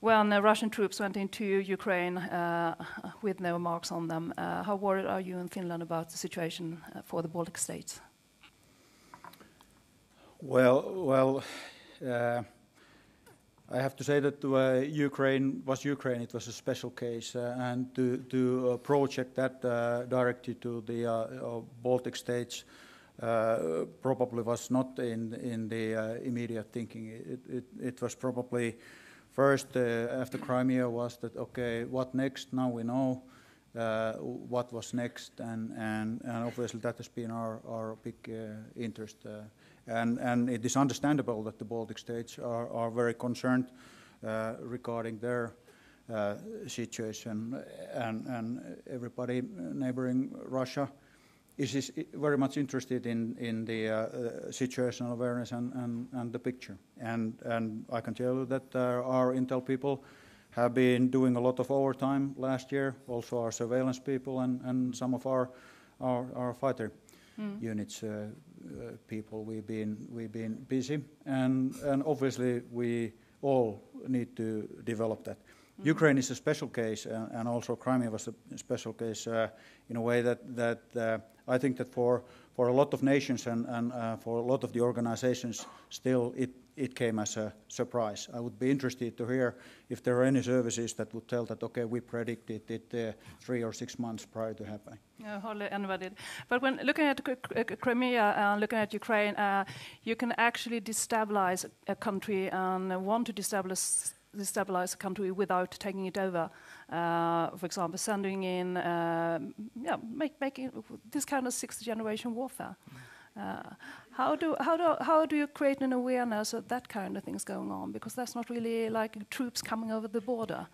when uh, Russian troops went into Ukraine uh, with no marks on them. Uh, how worried are you in Finland about the situation uh, for the Baltic states? Well, well, uh, I have to say that uh, Ukraine was Ukraine. It was a special case, uh, and to uh, project that uh, directly to the uh, Baltic states probably was not in the immediate thinking. It, was probably first after Crimea was that okay, what next? Now we know. what was next, and, obviously that has been our big interest and, and it is understandable that the Baltic states are, are very concerned uh, regarding their uh, situation, and, and everybody neighboring Russia is, very much interested in, in the uh, situational awareness and, and, and the picture. And, and I can tell you that uh, our intel people have been doing a lot of overtime last year, also our surveillance people and, and some of our, our, our fighter mm. units uh, uh, people. We've been we've been busy, and and obviously we all need to develop that. Ukraine is a special case, uh, and also Crimea was a special case uh, in a way that that uh, I think that for for a lot of nations and, and uh, for a lot of the organizations, still it it came as a surprise. I would be interested to hear if there are any services that would tell that okay, we predicted it uh, three or six months prior to happening. Yeah, hardly anybody. But when looking at Crimea and looking at Ukraine, uh, you can actually destabilize a country and want to destabilize destabilize a country without taking it over. Uh, for example, sending in, uh, yeah, make, making this kind of sixth generation warfare. Uh, how do how do how do you create an awareness of that kind of things going on? Because that's not really like troops coming over the border.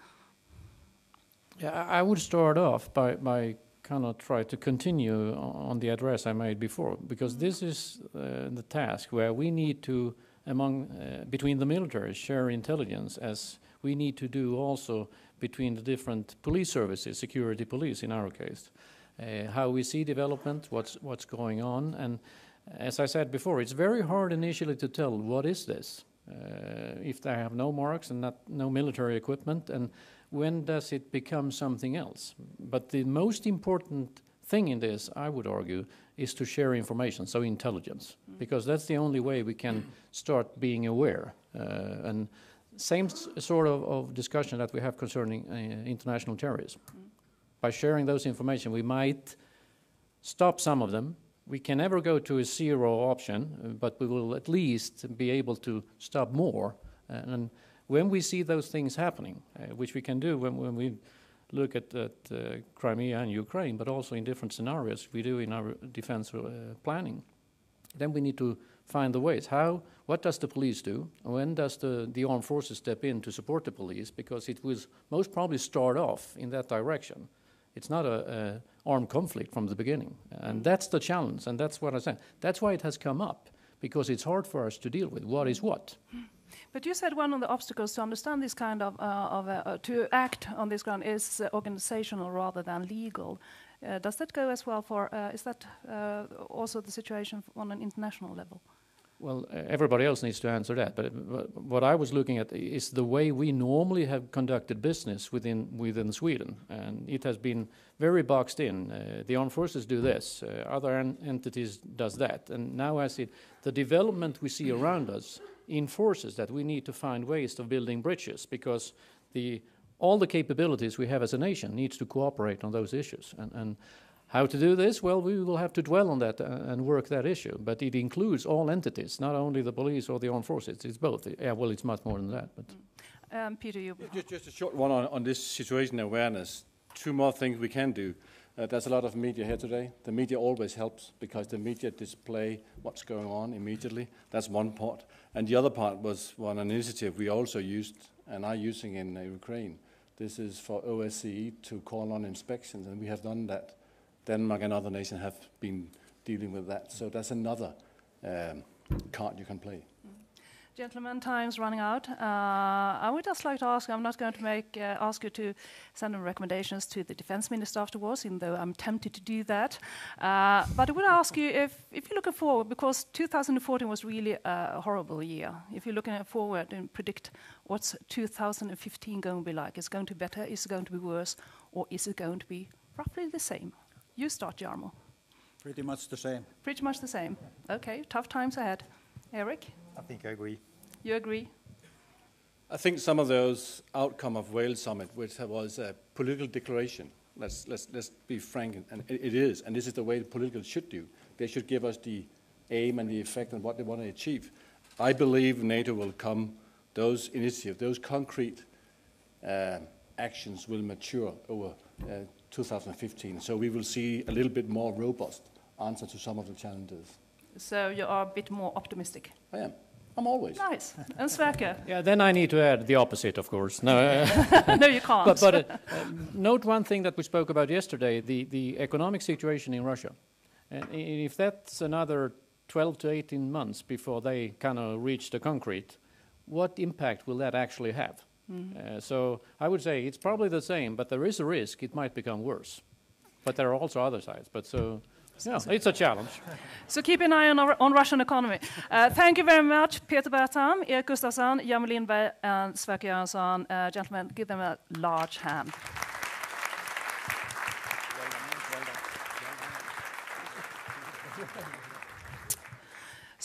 Yeah, I would start off by by kind of try to continue on the address I made before, because mm-hmm. this is uh, the task where we need to among uh, between the militaries share intelligence as we need to do also between the different police services, security police in our case, uh, how we see development, what's what's going on, and as I said before, it's very hard initially to tell what is this uh, if they have no marks and not no military equipment, and when does it become something else? But the most important thing in this, I would argue, is to share information, so intelligence, mm. because that's the only way we can start being aware. Uh, and same sort of, of, discussion that we have concerning uh, international terrorism. Mm. By sharing those information, we might stop some of them. We can never go to a zero option, but we will at least be able to stop more. And when we see those things happening, uh, which we can do when, when we look at, at uh, Crimea and Ukraine, but also in different scenarios we do in our defense uh, planning. Then we need to find the ways. How? What does the police do? When does the, the armed forces step in to support the police? Because it will most probably start off in that direction. It's not a, a armed conflict from the beginning, and that's the challenge. And that's what I said. That's why it has come up because it's hard for us to deal with what is what. But you said one of the obstacles to understand this kind of, uh, of uh, uh to act on this ground is uh, organizational rather than legal. Uh, does that go as well for? Uh, is that also the situation on an international level? Well, everybody else needs to answer that. But what I was looking at is the way we normally have conducted business within within Sweden, and it has been very boxed in. Uh, the armed forces do this, uh, other en entities does that, and now I see the development we see around us enforces that we need to find ways of building bridges because the all the capabilities we have as a nation needs to cooperate on those issues. And, and how to do this? Well, we will have to dwell on that uh, and work that issue. But it includes all entities, not only the police or the armed forces. It's both. Yeah, well, it's much more than that. But um, Peter, you. Just, just, a short one on, on this situation awareness. Two more things we can do. Uh, there's a lot of media here today. The media always helps because the media display what's going on immediately. That's one part. And the other part was one initiative we also used and are using in uh, Ukraine. This is for OSCE to call on inspections, and we have done that. Denmark and other nations have been dealing with that. So that's another um, card you can play. Gentlemen, time's running out. Uh, I would just like to ask, I'm not going to make, uh, ask you to send recommendations to the defense minister afterwards, even though I'm tempted to do that. Uh, but I would ask you if, if you're looking forward, because 2014 was really a horrible year. If you're looking forward and predict what's 2015 going to be like, is it going to be better, is it going to be worse, or is it going to be roughly the same? You start, Jarmo. Pretty much the same. Pretty much the same. Okay, tough times ahead. Erik? I think I agree. You agree? I think some of those outcome of Wales summit, which was a political declaration, let's, let's, let's be frank, and it, it is, and this is the way the political should do. They should give us the aim and the effect and what they want to achieve. I believe NATO will come, those initiatives, those concrete uh, actions will mature over uh, 2015. So we will see a little bit more robust answer to some of the challenges. So you are a bit more optimistic? I am. I'm always. Nice. And Sverker? *laughs* Yeah, then I need to add the opposite, of course. No, *laughs* no you can't. But, but uh, note one thing that we spoke about yesterday the, the economic situation in Russia. And if that's another 12 to 18 months before they kind of reach the concrete, what impact will that actually have? Mm. Uh, so I would say it's probably the same, but there is a risk it might become worse. But there are also other sides. But so *laughs* Yeah, it's a challenge. *laughs* So keep an eye on, on Russian economy. *laughs* Uh, thank you very much, Peter Bartram, Erik Gustavson, Jarmo Lindberg, and Sverker Göransson. Uh, gentlemen, give them a large hand.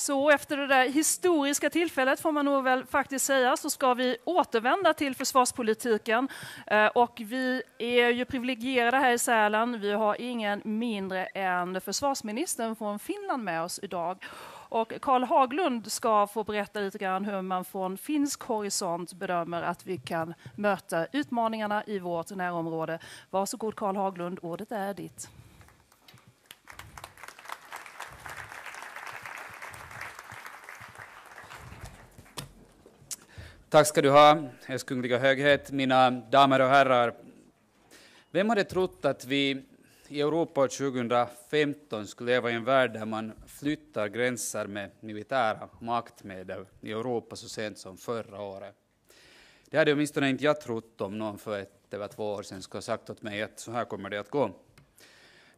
Så efter det där historiska tillfället får man nog väl faktiskt säga så ska vi återvända till försvarspolitiken. Eh, och vi är ju privilegierade här i Sälen. Vi har ingen mindre än försvarsministern från Finland med oss idag. Och Karl Haglund ska få berätta lite grann hur man från finsk horisont bedömer att vi kan möta utmaningarna i vårt närområde. Varsågod Karl Haglund, ordet är ditt. Tack ska du ha, Ers Kungliga Höghet, mina damer och herrar. Vem hade trott att vi i Europa 2015 skulle leva i en värld där man flyttar gränser med militära maktmedel i Europa så sent som förra året? Det hade åtminstone inte jag trott om någon för ett eller två år sedan skulle ha sagt åt mig att så här kommer det att gå.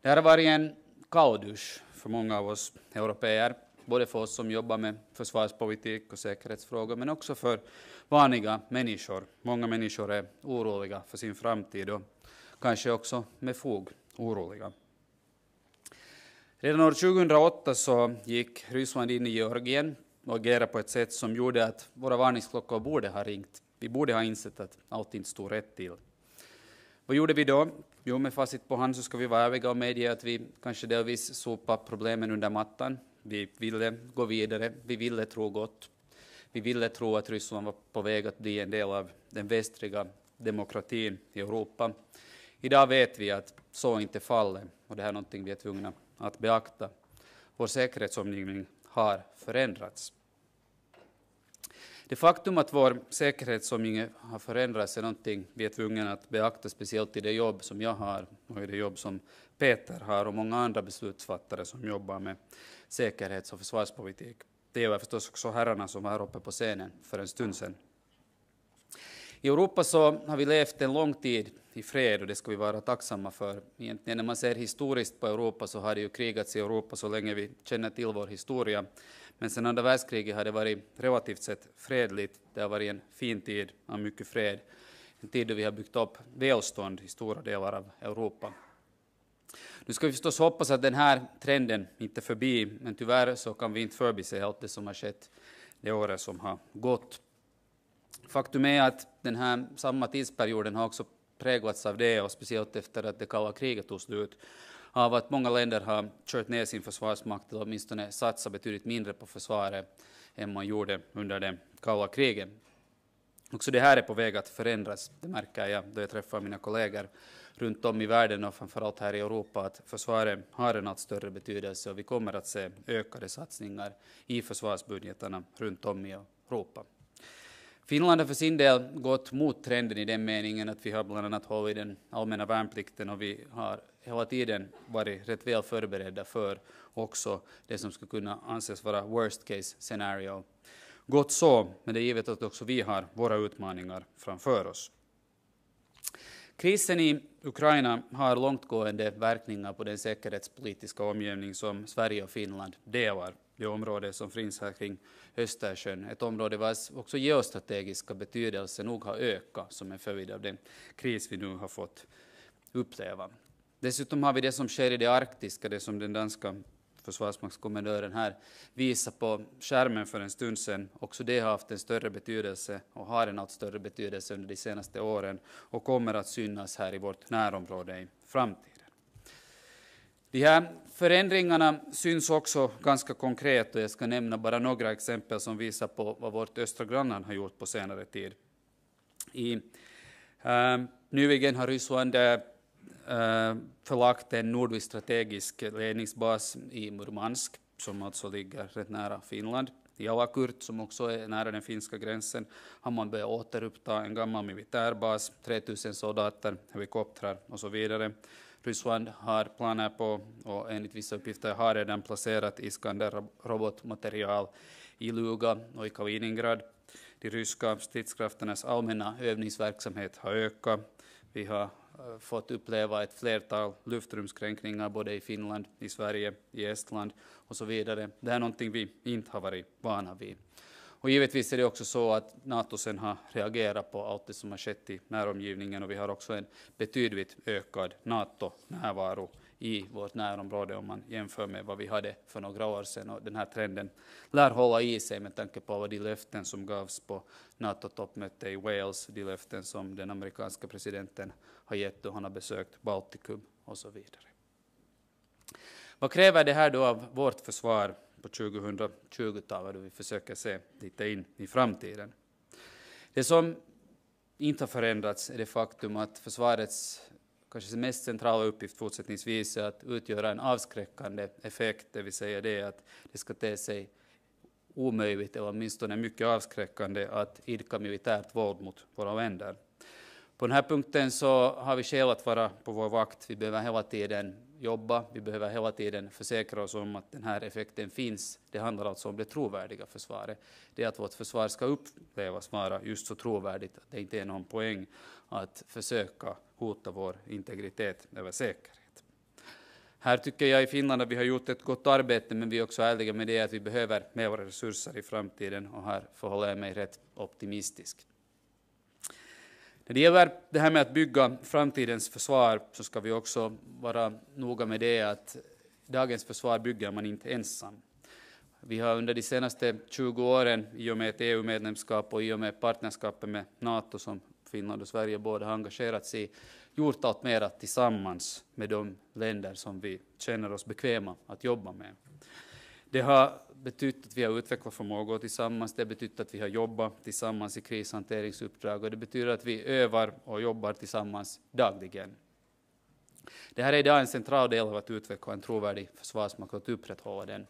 Det här har varit en kalldusch för många av oss europeer, både för oss som jobbar med försvarspolitik och säkerhetsfrågor, men också för vanliga människor. Många människor är oroliga för sin framtid och kanske också med fog oroliga. Redan år 2008 så gick Ryssland in i Georgien och agerade på ett sätt som gjorde att våra varningsklockor borde ha ringt. Vi borde ha insett att allt inte stod rätt till. Vad gjorde vi då? Jo, med facit på hand så ska vi vara ärliga och medge att vi kanske delvis sopade problemen under mattan. Vi ville gå vidare, vi ville tro gott. Vi ville tro att Ryssland var på väg att bli en del av den västliga demokratin i Europa. Idag vet vi att så inte är fallet och det här är någonting vi är tvungna att beakta. Vår säkerhetsomgivning har förändrats. Det faktum att vår säkerhetsomgivning har förändrats är någonting vi är tvungna att beakta, speciellt i det jobb som jag har och i det jobb som Peter har och många andra beslutsfattare som jobbar med säkerhets och försvarspolitik. Det är förstås också herrarna som var här uppe på scenen för en stund sedan. I Europa så har vi levt en lång tid i fred och det ska vi vara tacksamma för. Egentligen när man ser historiskt på Europa så har det ju krigats i Europa så länge vi känner till vår historia. Men sedan andra världskriget har det varit relativt sett fredligt. Det har varit en fin tid av mycket fred. En tid då vi har byggt upp välstånd i stora delar av Europa. Nu ska vi förstås hoppas att den här trenden inte är förbi, men tyvärr så kan vi inte förbise allt det som har skett det året som har gått. Faktum är att den här samma tidsperioden har också präglats av det, och speciellt efter att det kalla kriget tog slut, av att många länder har kört ner sin försvarsmakt eller åtminstone satsat betydligt mindre på försvaret än man gjorde under det kalla kriget. Också det här är på väg att förändras, det märker jag då jag träffar mina kollegor runt om i världen och framförallt här i Europa att försvaret har en allt större betydelse och vi kommer att se ökade satsningar i försvarsbudgetarna runt om i Europa. Finland har för sin del gått mot trenden i den meningen att vi har bland annat hållit den allmänna värnplikten och vi har hela tiden varit rätt väl förberedda för också det som skulle kunna anses vara worst case scenario. Gott så, men det är givet att också vi har våra utmaningar framför oss. Krisen i Ukraina har långtgående verkningar på den säkerhetspolitiska omgivning som Sverige och Finland delar. Det område som finns här kring Östersjön, ett område vars också geostrategiska betydelse nog har ökat som en följd av den kris vi nu har fått uppleva. Dessutom har vi det som sker i det arktiska, det som den danska försvarsmaktskommendören här visade på skärmen för en stund sedan. Också det har haft en större betydelse och har en allt större betydelse under de senaste åren och kommer att synas här i vårt närområde i framtiden. De här förändringarna syns också ganska konkret och jag ska nämna bara några exempel som visar på vad vårt östra grannland har gjort på senare tid. I, uh, nyligen har Ryssland eh, Eh, förlagt en nordisk strategisk ledningsbas i Murmansk, som alltså ligger rätt nära Finland. I Alakurt, som också är nära den finska gränsen, har man börjat återuppta en gammal militärbas, 3000 soldater, helikoptrar och så vidare. Ryssland har planer på, och enligt vissa uppgifter har redan placerat Iskander-robotmaterial i Luga och i Kaliningrad. De ryska stridskrafternas allmänna övningsverksamhet har ökat. Vi har Eh, fått uppleva ett flertal luftrumskränkningar både i Finland, i Sverige, i Estland och så vidare. Det här är någonting vi inte har varit vana vid. Och givetvis är det också så att Nato sen har reagerat på allt det som har skett i näromgivningen och vi har också en betydligt ökad NATO-närvaro i vårt närområde om man jämför med vad vi hade för några år sedan. Och den här trenden lär hålla i sig med tanke på de löften som gavs på NATO-toppmötet i Wales, de löften som den amerikanska presidenten har gett då han har besökt Baltikum och så vidare. Vad kräver det här då av vårt försvar på 2020-talet då vi försöker se lite in i framtiden? Det som inte har förändrats är det faktum att försvarets kanske mest centrala uppgift fortsättningsvis är att utgöra en avskräckande effekt, det vill säga det att det ska te sig omöjligt, eller åtminstone mycket avskräckande, att idka militärt våld mot våra länder. På den här punkten så har vi skäl att vara på vår vakt. Vi behöver hela tiden jobba, vi behöver hela tiden försäkra oss om att den här effekten finns. Det handlar alltså om det trovärdiga försvaret. Det är att vårt försvar ska upplevas vara just så trovärdigt att det inte är någon poäng att försöka hota vår integritet eller säkerhet. Här tycker jag i Finland att vi har gjort ett gott arbete, men vi är också ärliga med det att vi behöver mer resurser i framtiden och här förhåller jag mig rätt optimistisk. När det gäller det här med att bygga framtidens försvar så ska vi också vara noga med det att dagens försvar bygger man inte ensam. Vi har under de senaste 20 åren, i och med ett EU-medlemskap och i och med partnerskapet med NATO som Finland och Sverige båda har engagerat sig i, gjort allt mera tillsammans med de länder som vi känner oss bekväma att jobba med. Det har betytt att vi har utvecklat förmågor tillsammans, det har betytt att vi har jobbat tillsammans i krishanteringsuppdrag och det betyder att vi övar och jobbar tillsammans dagligen. Det här är idag en central del av att utveckla en trovärdig försvarsmakt och att upprätthålla den.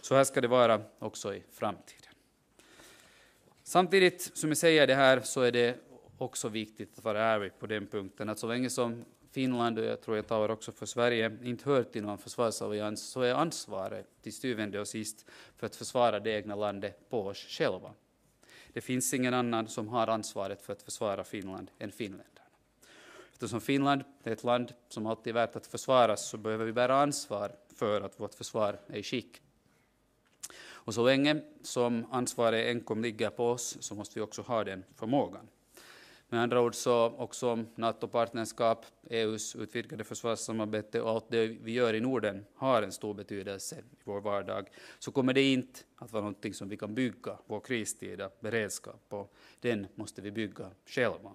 Så här ska det vara också i framtiden. Samtidigt som jag säger det här så är det också viktigt att vara ärlig på den punkten att så länge som Finland, och jag tror jag talar också för Sverige, inte hör till någon försvarsallians så är ansvaret till syvende och sist för att försvara det egna landet på oss själva. Det finns ingen annan som har ansvaret för att försvara Finland än finländarna. Eftersom Finland är ett land som alltid är värt att försvaras så behöver vi bära ansvar för att vårt försvar är i skick. Och så länge som ansvaret enkom ligger på oss så måste vi också ha den förmågan. Med andra ord så också NATO-partnerskap, EUs utvidgade försvarssamarbete och allt det vi gör i Norden har en stor betydelse i vår vardag, så kommer det inte att vara någonting som vi kan bygga vår kristida beredskap på. Den måste vi bygga själva.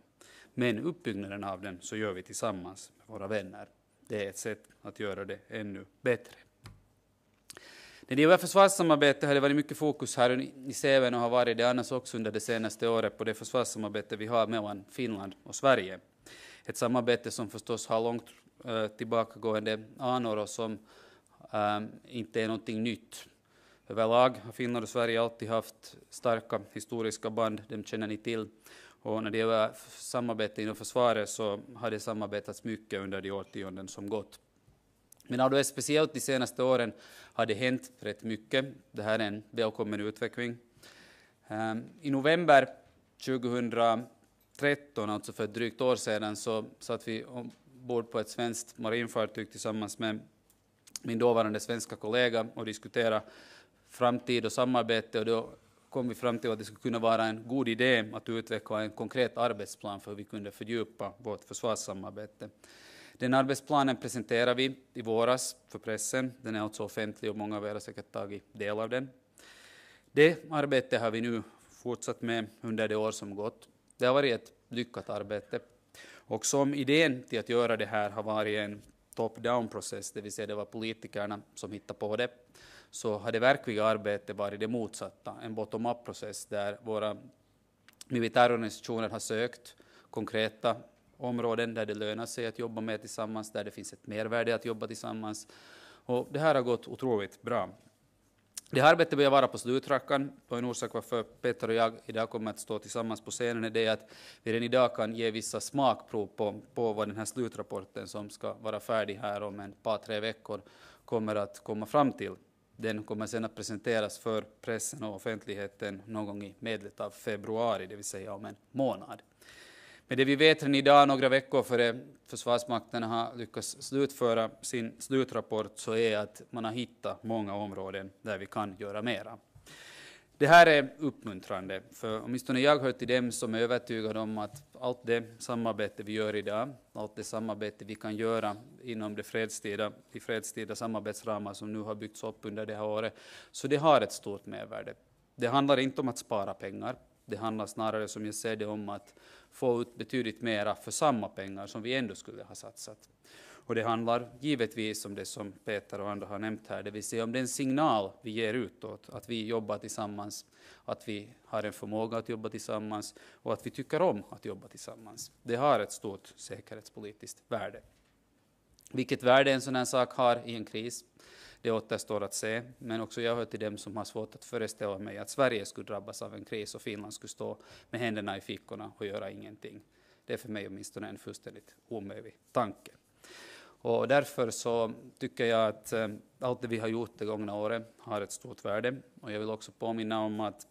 Men uppbyggnaden av den så gör vi tillsammans med våra vänner. Det är ett sätt att göra det ännu bättre. När det gäller försvarssamarbete har det varit mycket fokus här i Säven och har varit det annars också under det senaste året på det försvarssamarbete vi har mellan Finland och Sverige. Ett samarbete som förstås har långt äh, tillbakagående anor och som äh, inte är någonting nytt. Överlag har Finland och Sverige alltid haft starka historiska band, dem känner ni till. Och när det gäller samarbete inom försvaret så har det samarbetats mycket under de årtionden som gått. Men alldeles speciellt de senaste åren har det hänt rätt mycket. Det här är en välkommen utveckling. Ehm, I november 2013, alltså för ett drygt år sedan, så satt vi ombord på ett svenskt marinfartyg tillsammans med min dåvarande svenska kollega och diskuterade framtid och samarbete och då kom vi fram till att det skulle kunna vara en god idé att utveckla en konkret arbetsplan för hur vi kunde fördjupa vårt försvarssamarbete. Den arbetsplanen presenterade vi i våras för pressen. Den är alltså offentlig och många av er har säkert tagit del av den. Det arbetet har vi nu fortsatt med under det år som gått. Det har varit ett lyckat arbete. Och som idén till att göra det här har varit en top-down-process, det vill säga det var politikerna som hittade på det, så har det verkliga arbetet varit det motsatta, en bottom-up-process där våra militärorganisationer har sökt konkreta områden där det lönar sig att jobba med tillsammans, där det finns ett mervärde att jobba tillsammans. Och det här har gått otroligt bra. Det här arbetet börjar vara på slutrackan och en orsak varför Peter och jag idag kommer att stå tillsammans på scenen är det att vi redan idag kan ge vissa smakprov på, på vad den här slutrapporten som ska vara färdig här om en par, tre veckor kommer att komma fram till. Den kommer sedan att presenteras för pressen och offentligheten någon gång i medlet av februari, det vill säga om en månad. Men det vi vet redan idag, några veckor före Försvarsmakten har lyckats slutföra sin slutrapport, så är att man har hittat många områden där vi kan göra mera. Det här är uppmuntrande, för åtminstone jag hör till dem som är övertygade om att allt det samarbete vi gör idag, allt det samarbete vi kan göra inom det fredstida, de fredstida samarbetsramar som nu har byggts upp under det här året, så det har ett stort mervärde. Det handlar inte om att spara pengar, det handlar snarare som jag ser det om att få ut betydligt mera för samma pengar som vi ändå skulle ha satsat. Och det handlar givetvis om det som Peter och andra har nämnt här, det vill säga om den signal vi ger utåt, att vi jobbar tillsammans, att vi har en förmåga att jobba tillsammans och att vi tycker om att jobba tillsammans. Det har ett stort säkerhetspolitiskt värde. Vilket värde en sån här sak har i en kris, det återstår att se, men också jag hör till dem som har svårt att föreställa mig att Sverige skulle drabbas av en kris och Finland skulle stå med händerna i fickorna och göra ingenting. Det är för mig åtminstone en fullständigt omöjlig tanke. Och därför så tycker jag att eh, allt det vi har gjort det gångna året har ett stort värde. Och jag vill också påminna om att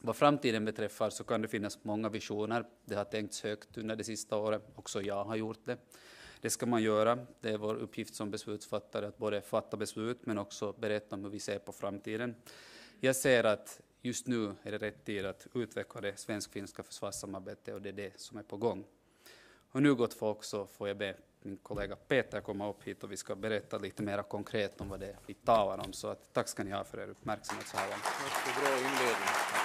vad framtiden beträffar så kan det finnas många visioner. Det har tänkts högt under det sista året, också jag har gjort det. Det ska man göra. Det är vår uppgift som beslutsfattare att både fatta beslut men också berätta om hur vi ser på framtiden. Jag ser att just nu är det rätt tid att utveckla det svensk-finska försvarssamarbetet och det är det som är på gång. Och nu gott folk så får jag be min kollega Peter komma upp hit och vi ska berätta lite mer konkret om vad det är vi talar om. Så att, tack ska ni ha för er uppmärksamhet så här långt. Bra inledning.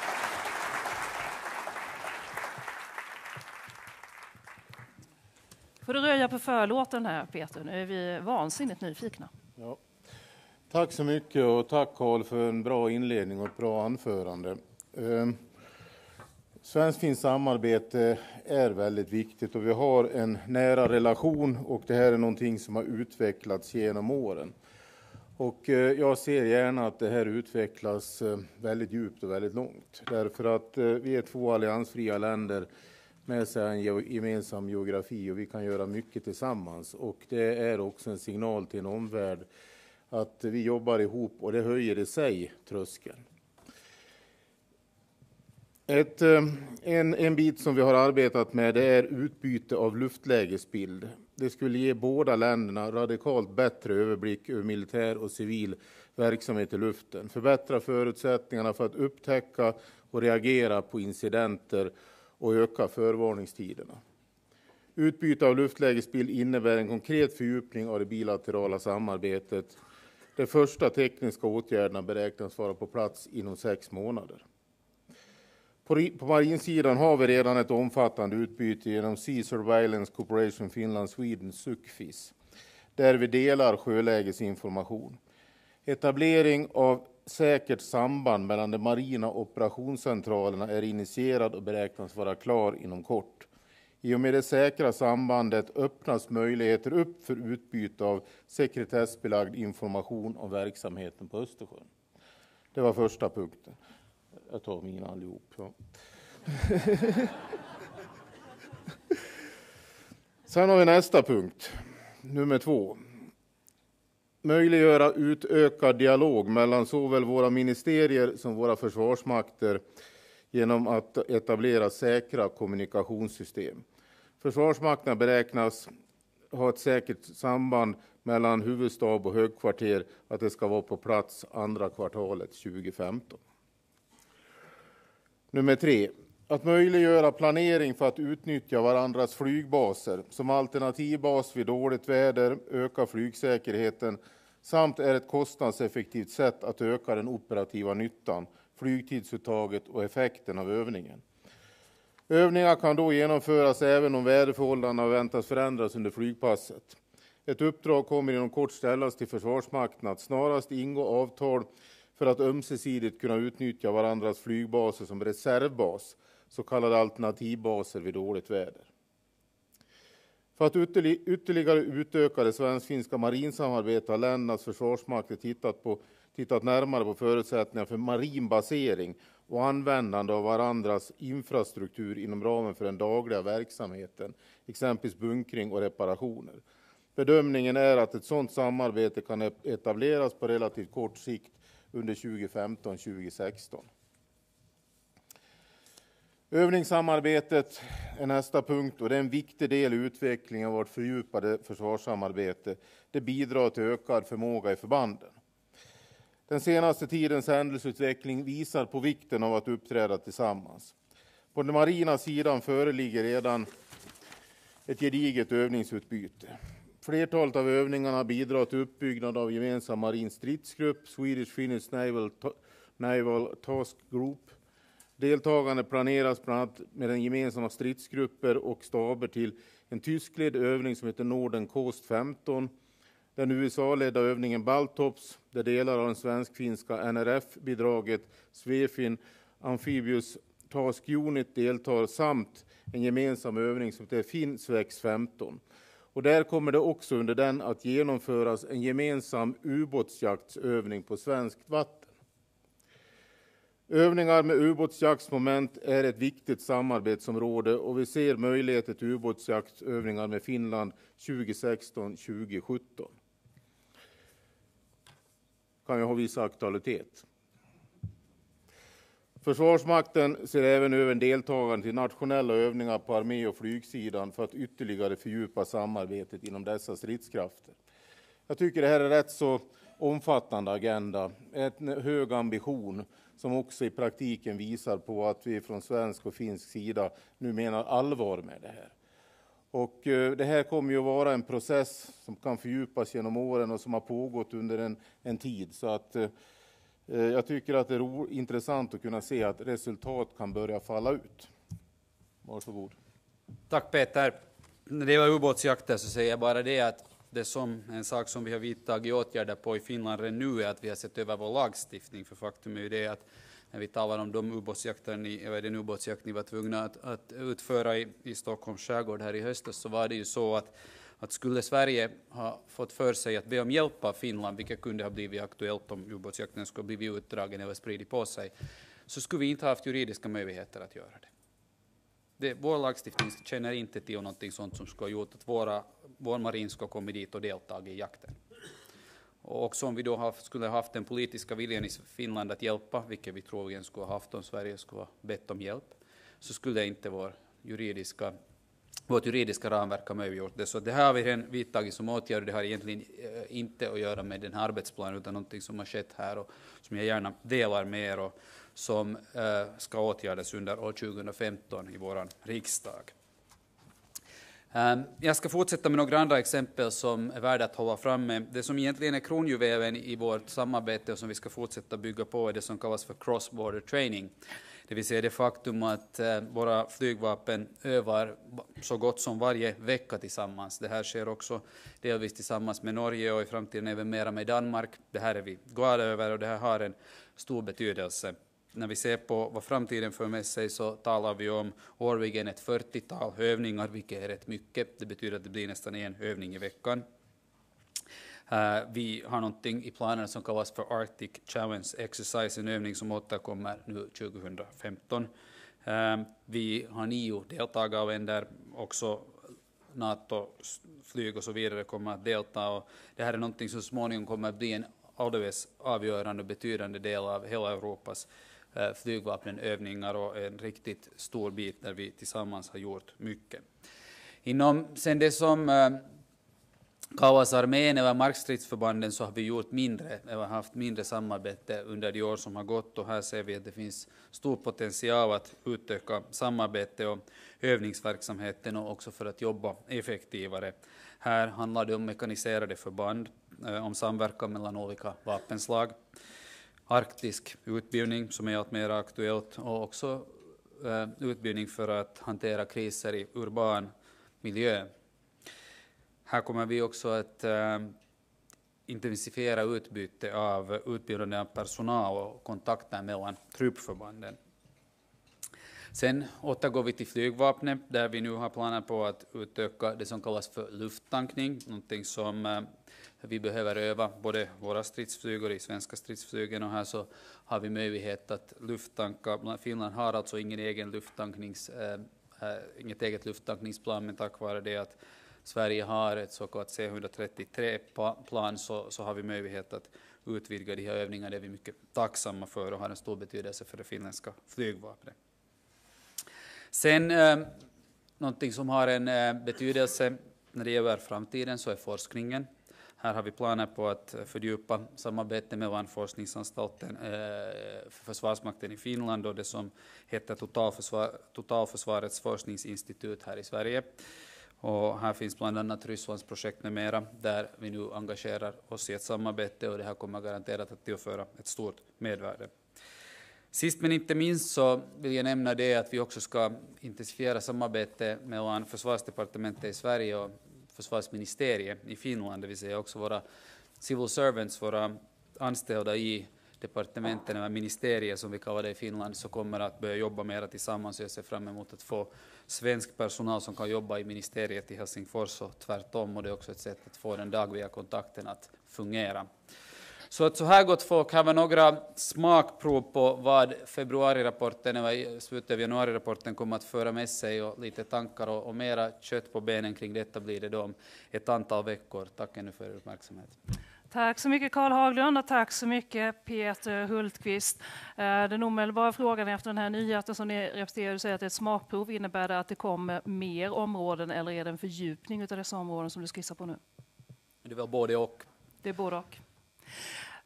Får du röja på förlåten här Peter, nu är vi vansinnigt nyfikna. Ja. Tack så mycket och tack Karl för en bra inledning och ett bra anförande. Eh, Svensk-finskt samarbete är väldigt viktigt och vi har en nära relation och det här är någonting som har utvecklats genom åren. Och eh, jag ser gärna att det här utvecklas eh, väldigt djupt och väldigt långt. Därför att eh, vi är två alliansfria länder med sig en gemensam geografi och vi kan göra mycket tillsammans. Och det är också en signal till en omvärld att vi jobbar ihop och det höjer i sig tröskeln. Ett, eh, en, en bit som vi har arbetat med det är utbyte av luftlägesbild. Det skulle ge båda länderna radikalt bättre överblick över militär och civil verksamhet i luften, förbättra förutsättningarna för att upptäcka och reagera på incidenter och öka förvarningstiderna. Utbyte av luftlägesbild innebär en konkret fördjupning av det bilaterala samarbetet. De första tekniska åtgärderna beräknas vara på plats inom sex månader. På, på marinsidan har vi redan ett omfattande utbyte genom Sea Surveillance Corporation Finland Sweden, SUCFIS, där vi delar sjölägesinformation. Etablering av säkert samband mellan de marina operationscentralerna är initierad och beräknas vara klar inom kort. I och med det säkra sambandet öppnas möjligheter upp för utbyte av sekretessbelagd information om verksamheten på Östersjön. Det var första punkten. Jag tar mina allihop. Ja. *laughs* Sen har vi nästa punkt, nummer två. Möjliggöra utökad dialog mellan såväl våra ministerier som våra försvarsmakter genom att etablera säkra kommunikationssystem. Försvarsmakten beräknas ha ett säkert samband mellan huvudstab och högkvarter, att det ska vara på plats andra kvartalet 2015. Nummer tre. Att möjliggöra planering för att utnyttja varandras flygbaser som alternativbas vid dåligt väder, öka flygsäkerheten samt är ett kostnadseffektivt sätt att öka den operativa nyttan, flygtidsuttaget och effekten av övningen. Övningar kan då genomföras även om väderförhållandena väntas förändras under flygpasset. Ett uppdrag kommer inom kort ställas till Försvarsmakten att snarast ingå avtal för att ömsesidigt kunna utnyttja varandras flygbaser som reservbas, så kallade alternativbaser vid dåligt väder. För att ytterligare utöka det svensk-finska marinsamarbetet har ländernas försvarsmakter tittat, på, tittat närmare på förutsättningar för marin basering och användande av varandras infrastruktur inom ramen för den dagliga verksamheten, exempelvis bunkring och reparationer. Bedömningen är att ett sådant samarbete kan e-, etableras på relativt kort sikt under 2015-2016. Övningssamarbetet är nästa punkt och det är en viktig del i utvecklingen av vårt fördjupade försvarssamarbete. Det bidrar till ökad förmåga i förbanden. Den senaste tidens händelseutveckling visar på vikten av att uppträda tillsammans. På den marina sidan föreligger redan ett gediget övningsutbyte. Flertalet av övningarna bidrar till uppbyggnad av gemensam marin stridsgrupp, Swedish Finnish Naval, Naval Task Group. Deltagande planeras bland annat med den gemensamma stridsgrupper och staber till en tyskledd övning som heter Norden Coast 15, den USA-ledda övningen Baltops, där delar av den svensk-finska NRF-bidraget Svefin Amphibious Task Unit deltar samt en gemensam övning som heter Finsvex 15. Och där kommer det också under den att genomföras en gemensam ubåtsjaktsövning på svenskt vatten. Övningar med ubåtsjaktsmoment är ett viktigt samarbetsområde och vi ser möjligheter till ubåtsjaktsövningar med Finland 2016-2017. Kan ju ha viss aktualitet. Försvarsmakten ser även över deltagande till nationella övningar på armé och flygsidan för att ytterligare fördjupa samarbetet inom dessa stridskrafter. Jag tycker det här är rätt så omfattande agenda, en hög ambition som också i praktiken visar på att vi från svensk och finsk sida nu menar allvar med det här. Och eh, det här kommer ju att vara en process som kan fördjupas genom åren och som har pågått under en, en tid. Så att, eh, eh jag tycker att det är intressant att kunna se att resultat kan börja falla ut. Varsågod. Tack Peter. När det gäller ubåtsjakten så säger jag bara det att det som en sak som vi har vidtagit åtgärder på i Finland redan nu är att vi har sett över vår lagstiftning. För faktum är ju det att när vi talar om de ubåtsjakter ni, den ubåtsjakt ni var tvungna att, att utföra i, i Stockholms skärgård här i höstas så var det ju så att, att skulle Sverige ha fått för sig att be om hjälp av Finland, vilket kunde ha blivit aktuellt om ubåtsjakten skulle blivit utdragen eller spridit på sig, så skulle vi inte ha haft juridiska möjligheter att göra det. det vår lagstiftning känner inte till någonting sånt som skulle ha gjort att våra, vår marin ska komma dit och delta i jakten. Och också om vi då haft, skulle ha haft den politiska viljan i Finland att hjälpa, vilket vi troligen skulle ha haft om Sverige skulle ha bett om hjälp, så skulle inte vår juridiska, vårt juridiska ramverk ha möjliggjort det. Så det här har vi redan vidtagit som åtgärd. Det har egentligen eh, inte att göra med den här arbetsplanen, utan någonting som har skett här och som jag gärna delar med er och som eh, ska åtgärdas under år 2015 i vår riksdag. Ehm, jag ska fortsätta med några andra exempel som är värda att hålla fram med. Det som egentligen är kronjuvelen i vårt samarbete och som vi ska fortsätta bygga på är det som kallas för cross-border training. Det vill säga det faktum att eh, våra flygvapen övar så gott som varje vecka tillsammans. Det här sker också delvis tillsammans med Norge och i framtiden även mera med Danmark. Det här är vi glada över och det här har en stor betydelse när vi ser på vad framtiden för med sig så talar vi om årligen ett 40-tal övningar, vilket är rätt mycket. Det betyder att det blir nästan en övning i veckan. Uh, vi har någonting i planen som kallas för Arctic Challenge Exercise, en övning som återkommer nu 2015. Uh, eh, vi har nio deltagarländer, också NATO-flyg och så vidare kommer att delta. Och det här är någonting som småningom kommer att bli en alldeles avgörande och betydande del av hela Europas Eh, flygvapnen övningar och en riktigt stor bit där vi tillsammans har gjort mycket. Inom sen det som eh, kallas armén eller markstridsförbanden så har vi gjort mindre, eller haft mindre samarbete under de år som har gått och här ser vi att det finns stor potential att utöka samarbete och övningsverksamheten och också för att jobba effektivare. Här handlar det om mekaniserade förband, eh, om samverkan mellan olika vapenslag arktisk utbildning som är allt mer aktuellt och också eh, utbildning för att hantera kriser i urban miljö. Här kommer vi också att eh, intensifiera utbyte av utbildande av personal och kontakter mellan truppförbanden. Sen återgår vi till flygvapnet där vi nu har planer på att utöka det som kallas för lufttankning, någonting som eh, vi behöver öva både våra stridsflyg och de svenska stridsflygen och här så har vi möjlighet att lufttanka. Finland har alltså ingen egen lufttanknings, äh, eh, eh, inget eget lufttankningsplan men tack vare det att Sverige har ett så kallat C-133-plan så, så har vi möjlighet att utvidga de här övningarna. Det är vi mycket tacksamma för och har en stor betydelse för det finländska flygvapnet. Sen eh, någonting som har en eh, betydelse när det gäller framtiden så är forskningen. Här har vi planer på att fördjupa samarbetet mellan Forskningsanstalten eh, för Försvarsmakten i Finland och det som heter Totalförsvar, Totalförsvarets forskningsinstitut här i Sverige. Och här finns bland annat Rysslands projekt med mera, där vi nu engagerar oss i ett samarbete och det här kommer garanterat att tillföra ett stort medvärde. Sist men inte minst så vill jag nämna det att vi också ska intensifiera samarbetet mellan Försvarsdepartementet i Sverige och försvarsministeriet i Finland, det vill säga också våra civil servants, våra anställda i departementen eller ministerier som vi kallar det i Finland, så kommer att börja jobba mera tillsammans. Jag ser fram emot att få svensk personal som kan jobba i ministeriet i Helsingfors och tvärtom, och det är också ett sätt att få den dagliga kontakten att fungera. Så att så här gott folk har vi några smakprov på vad februarirapporten eller slutet av januarirapporten kommer att föra med sig och lite tankar och, och mera kött på benen kring detta blir det då om ett antal veckor. Tack ännu för er uppmärksamhet. Tack så mycket Karl Haglund och tack så mycket Peter Hultqvist. Eh, den omedelbara frågan efter den här nyheten som ni representerar, säger att det är ett smakprov. Innebär det att det kommer mer områden eller är det en fördjupning av dessa områden som du skissar på nu? Det är väl både och. Det är både och.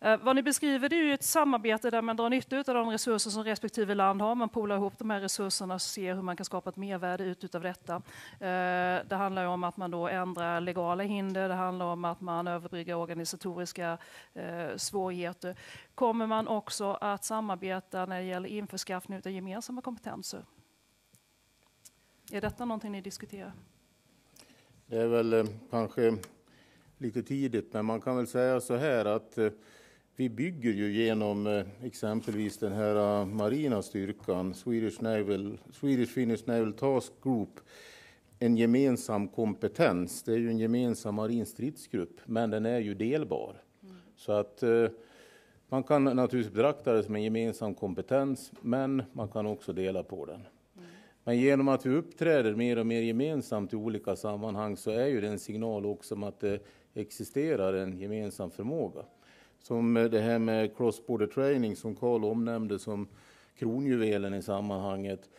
Eh, vad ni beskriver det är ju ett samarbete där man drar nytta av de resurser som respektive land har. Man polar ihop de här resurserna och ser hur man kan skapa ett mervärde ut av detta. Eh, det handlar om att man då ändrar legala hinder, det handlar om att man överbryggar organisatoriska eh, svårigheter. Kommer man också att samarbeta när det gäller införskaffning av gemensamma kompetenser? Är detta någonting ni diskuterar? Det är väl kanske lite tidigt, men man kan väl säga så här att vi bygger ju genom eh, exempelvis den här eh, marina styrkan, Swedish, Naval, Swedish Finnish Naval Task Group, en gemensam kompetens. Det är ju en gemensam marin stridsgrupp, men den är ju delbar. Mm. Så att eh, man kan naturligtvis betrakta det som en gemensam kompetens, men man kan också dela på den. Mm. Men genom att vi uppträder mer och mer gemensamt i olika sammanhang så är ju det en signal också om att det existerar en gemensam förmåga. Som det här med cross-border training som Karl omnämnde som kronjuvelen i sammanhanget.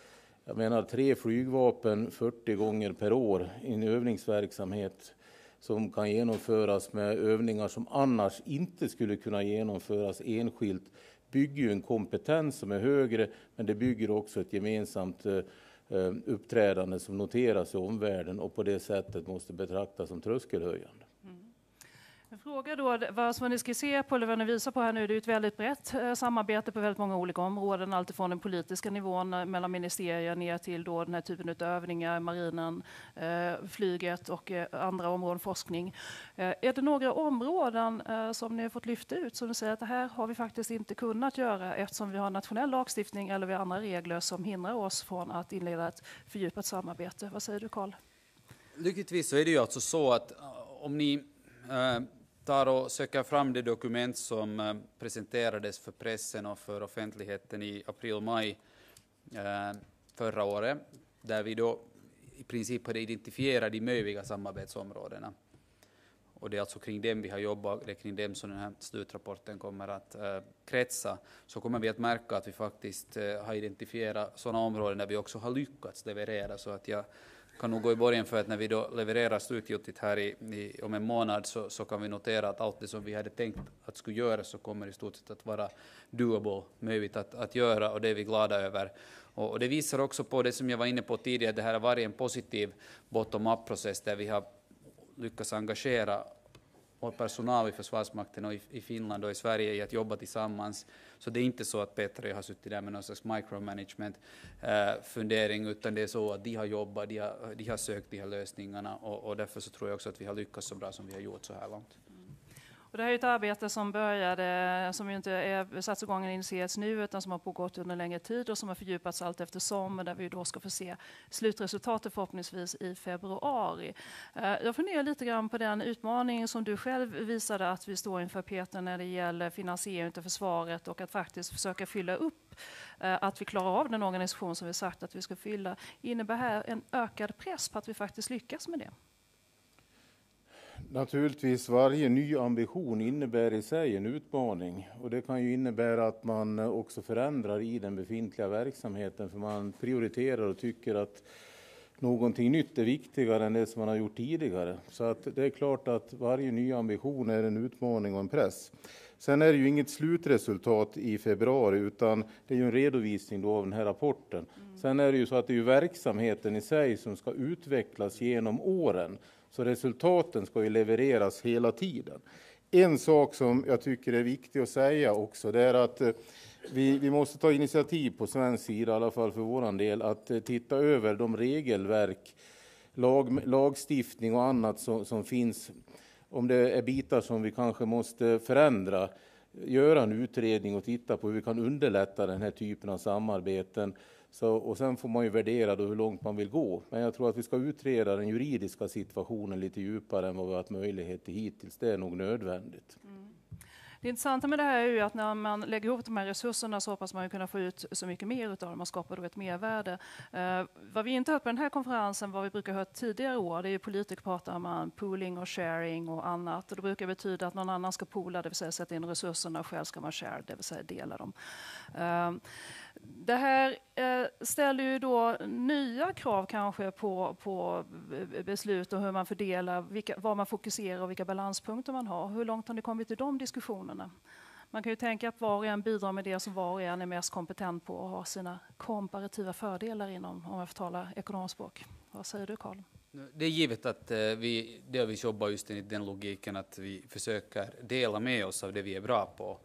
Jag menar tre flygvapen 40 gånger per år i en övningsverksamhet som kan genomföras med övningar som annars inte skulle kunna genomföras enskilt bygger ju en kompetens som är högre, men det bygger också ett gemensamt eh, uppträdande som noteras i omvärlden och på det sättet måste betraktas som tröskelhöjande. En fråga då, vad som ni skisserar på, eller vad ni visar på här nu, det är ett väldigt brett eh, samarbete på väldigt många olika områden, alltifrån den politiska nivån eh, mellan ministerier ner till då den här typen av övningar, marinen, eh, flyget och andra områden, forskning. Är det några områden som ni har fått lyfta ut som ni säger att det här har vi faktiskt inte kunnat göra eftersom vi har nationell lagstiftning eller vi har andra regler som hindrar oss från att inleda ett fördjupat samarbete? Vad säger du Karl? Lyckligtvis så är det ju alltså så att om ni tar och söker fram det dokument som eh, presenterades för pressen och för offentligheten i april-maj eh, förra året, där vi då i princip hade identifierat de möjliga samarbetsområdena. Och det är alltså kring dem vi har jobbat, det är kring dem som den här slutrapporten kommer att äh, kretsa. Så kommer vi att märka att vi faktiskt äh, har identifierat sådana områden där vi också har lyckats leverera. Så att jag kan nog gå i borgen för att när vi då levererar slutgiltigt här i, i, om en månad så, så, kan vi notera att allt det som vi hade tänkt att skulle göras så kommer i stort sett att vara doable, möjligt att, att göra och det är vi glada över. Och, och, det visar också på det som jag var inne på tidigare, det här har varit en positiv bottom-up-process där vi har lyckats engagera och personal i Försvarsmakten och i, i, Finland och i Sverige i att jobba tillsammans. Så det är inte så att Peter och jag har suttit där med någon slags micromanagement eh, fundering, utan det är så att de har jobbat, de har, de har sökt de här lösningarna och, och därför så tror jag också att vi har lyckats så bra som vi har gjort så här långt. Och det här är ett arbete som började, som inte är satts igång och initierats nu, utan som har pågått under längre tid och som har fördjupats allt eftersom, där vi då ska få se slutresultatet förhoppningsvis i februari. Eh, jag funderar lite grann på den utmaning som du själv visade att vi står inför Peter när det gäller finansiering av försvaret och att faktiskt försöka fylla upp eh, att vi klarar av den organisation som vi sagt att vi ska fylla. Innebär här en ökad press på att vi faktiskt lyckas med det? Naturligtvis, varje ny ambition innebär i sig en utmaning. Och det kan ju innebära att man också förändrar i den befintliga verksamheten för man prioriterar och tycker att någonting nytt är viktigare än det som man har gjort tidigare. Så att det är klart att varje ny ambition är en utmaning och en press. Sen är det ju inget slutresultat i februari utan det är ju en redovisning då av den här rapporten. Mm. Sen är det ju så att det är verksamheten i sig som ska utvecklas genom åren. Så resultaten ska ju levereras hela tiden. En sak som jag tycker är viktig att säga också det är att eh, vi, vi måste ta initiativ på svensk sida, i alla fall för vår del, att eh, titta över de regelverk, lag, lagstiftning och annat som, som finns. Om det är bitar som vi kanske måste förändra, göra en utredning och titta på hur vi kan underlätta den här typen av samarbeten. Så, och sen får man ju värdera då hur långt man vill gå. Men jag tror att vi ska utreda den juridiska situationen lite djupare än vad vi har haft möjlighet till hittills. Det är nog nödvändigt. Mm. Det intressanta med det här är ju att när man lägger ihop de här resurserna så hoppas man ju kunna få ut så mycket mer av dem och skapa då ett mervärde. Eh, vad vi inte hört på den här konferensen, vad vi brukar hört tidigare år, det är ju politiker pratar om eh, pooling och sharing och annat. Och det brukar betyda att någon annan ska poola, det vill säga sätta in resurserna och själv ska man share, det vill säga dela dem. Eh, det här eh, ställer ju då nya krav kanske på, på eh, beslut och hur man fördelar, vilka, vad man fokuserar och vilka balanspunkter man har. Hur långt har ni kommit i de diskussionerna? Man kan ju tänka att var och en bidrar med det som var och en är mest kompetent på och har sina komparativa fördelar inom, om jag får tala ekonomspråk. Vad säger du Karl? Det är givet att eh, vi delvis jobbar just enligt den logiken att vi försöker dela med oss av det vi är bra på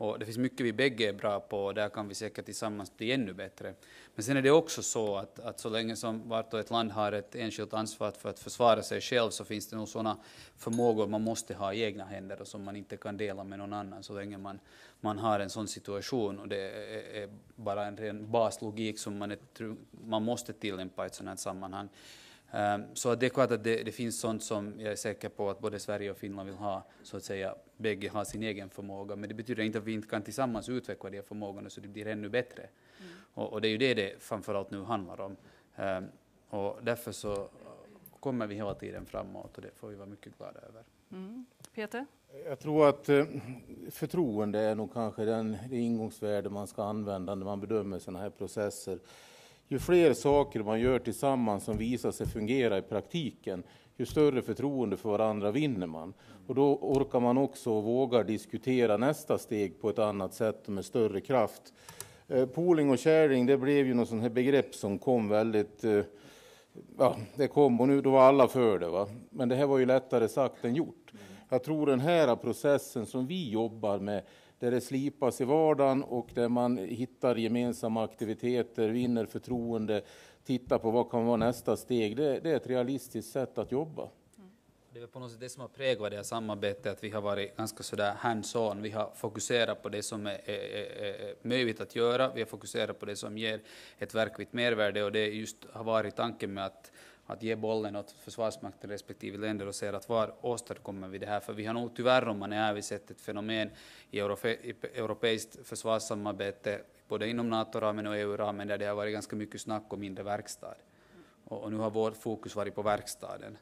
och det finns mycket vi bägge är bra på och där kan vi säkert tillsammans bli ännu bättre. Men sen är det också så att, att så länge som vart och ett land har ett enskilt ansvar för att försvara sig själv så finns det nog sådana förmågor man måste ha i egna händer och som man inte kan dela med någon annan så länge man, man har en sån situation. Och det är, bara en ren baslogik som man, är, man måste tillämpa i ett sådant här sammanhang. Ehm, så det är klart att det, det, finns sånt som jag är säker på att både Sverige och Finland vill ha, så att säga, bägge har sin egen förmåga, men det betyder inte att vi inte kan tillsammans utveckla de förmågorna så det blir ännu bättre. Mm. Och, och, det är ju det det framförallt nu handlar om. Um, och därför så kommer vi hela tiden framåt och det får vi vara mycket glada över. Mm. Peter? Jag tror att eh, förtroende är nog kanske den, det ingångsvärde man ska använda när man bedömer sådana här processer ju fler saker man gör tillsammans som visar sig fungera i praktiken, ju större förtroende för varandra vinner man. Och då orkar man också och vågar diskutera nästa steg på ett annat sätt och med större kraft. Eh, pooling och sharing, det blev ju något sånt här begrepp som kom väldigt eh, Ja, det kom och nu då var alla för det. Va? Men det här var ju lättare sagt än gjort. Jag tror den här processen som vi jobbar med, där det slipas i vardagen och där man hittar gemensamma aktiviteter, vinner förtroende, tittar på vad kan vara nästa steg. Det, det är ett realistiskt sätt att jobba. Det är på något sätt det som har präglat det här samarbetet, att vi har varit ganska sådär hands-on. Vi har fokuserat på det som är, är, är, är, möjligt att göra, vi har fokuserat på det som ger ett verkligt mervärde och det just har varit tanken med att att ge bollen åt Försvarsmakten respektive länder och se att var åstadkommer vi det här? För vi har nog tyvärr, om man är vi sett ett fenomen i, europe, i europeiskt försvarssamarbete, både inom NATO-ramen och EU-ramen, där det har varit ganska mycket snack och mindre verkstad. Och, och nu har vårt fokus varit på verkstaden.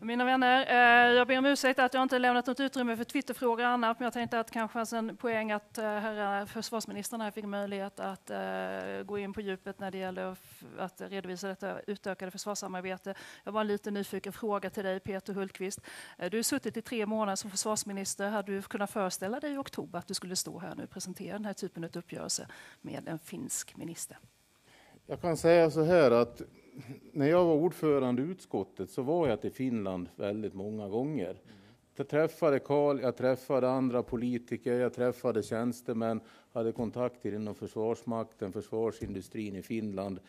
Mina vänner, eh, jag ber om ursäkt att jag inte lämnat något utrymme för Twitterfrågor och annat, men jag tänkte att kanske fanns en poäng att eh, herrar försvarsministrarna fick möjlighet att eh, gå in på djupet när det gäller att redovisa detta utökade försvarssamarbete. Jag var en lite nyfiken fråga till dig, Peter Hultqvist. Eh, du har suttit i tre månader som försvarsminister. Hade du kunnat föreställa dig i oktober att du skulle stå här nu och presentera den här typen av uppgörelse med en finsk minister? Jag kan säga så här att när jag var ordförande i utskottet så var jag till Finland väldigt många gånger. Jag träffade Karl, jag träffade andra politiker, jag träffade tjänstemän, hade kontakter inom Försvarsmakten, försvarsindustrin i Finland.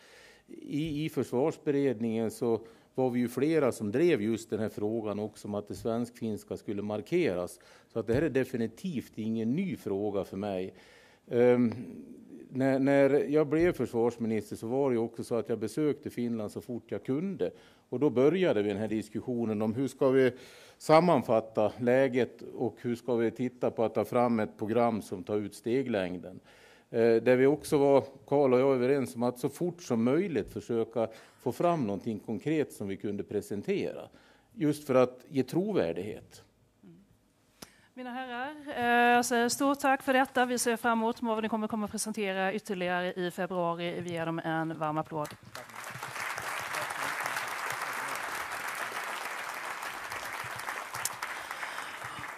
I, i försvarsberedningen så var vi ju flera som drev just den här frågan också om att det svensk-finska skulle markeras. Så att det här är definitivt ingen ny fråga för mig. Um, när, när, jag blev försvarsminister så var det också så att jag besökte Finland så fort jag kunde. Och då började vi den här diskussionen om hur ska vi sammanfatta läget och hur ska vi titta på att ta fram ett program som tar ut steglängden. Eh, där vi också var, Karl och jag, överens om att så fort som möjligt försöka få fram någonting konkret som vi kunde presentera. just för att ge trovärdighet. Mina herrar, eh, jag säger stort tack för detta. Vi ser fram emot vad ni kommer att presentera ytterligare i februari. Vi ger dem en varm applåd.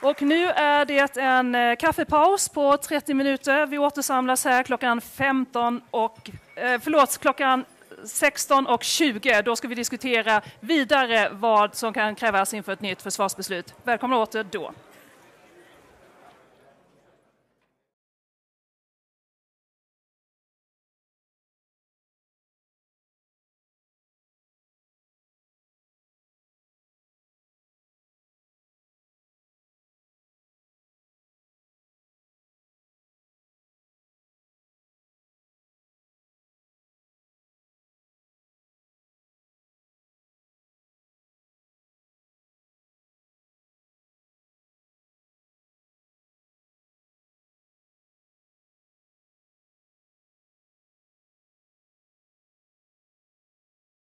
Och nu är det en eh, kaffepaus på 30 minuter. Vi återsamlas här klockan 15 och, eh, förlåt, klockan 16 och 20. Då ska vi diskutera vidare vad som kan krävas inför ett nytt försvarsbeslut. Välkomna åter då.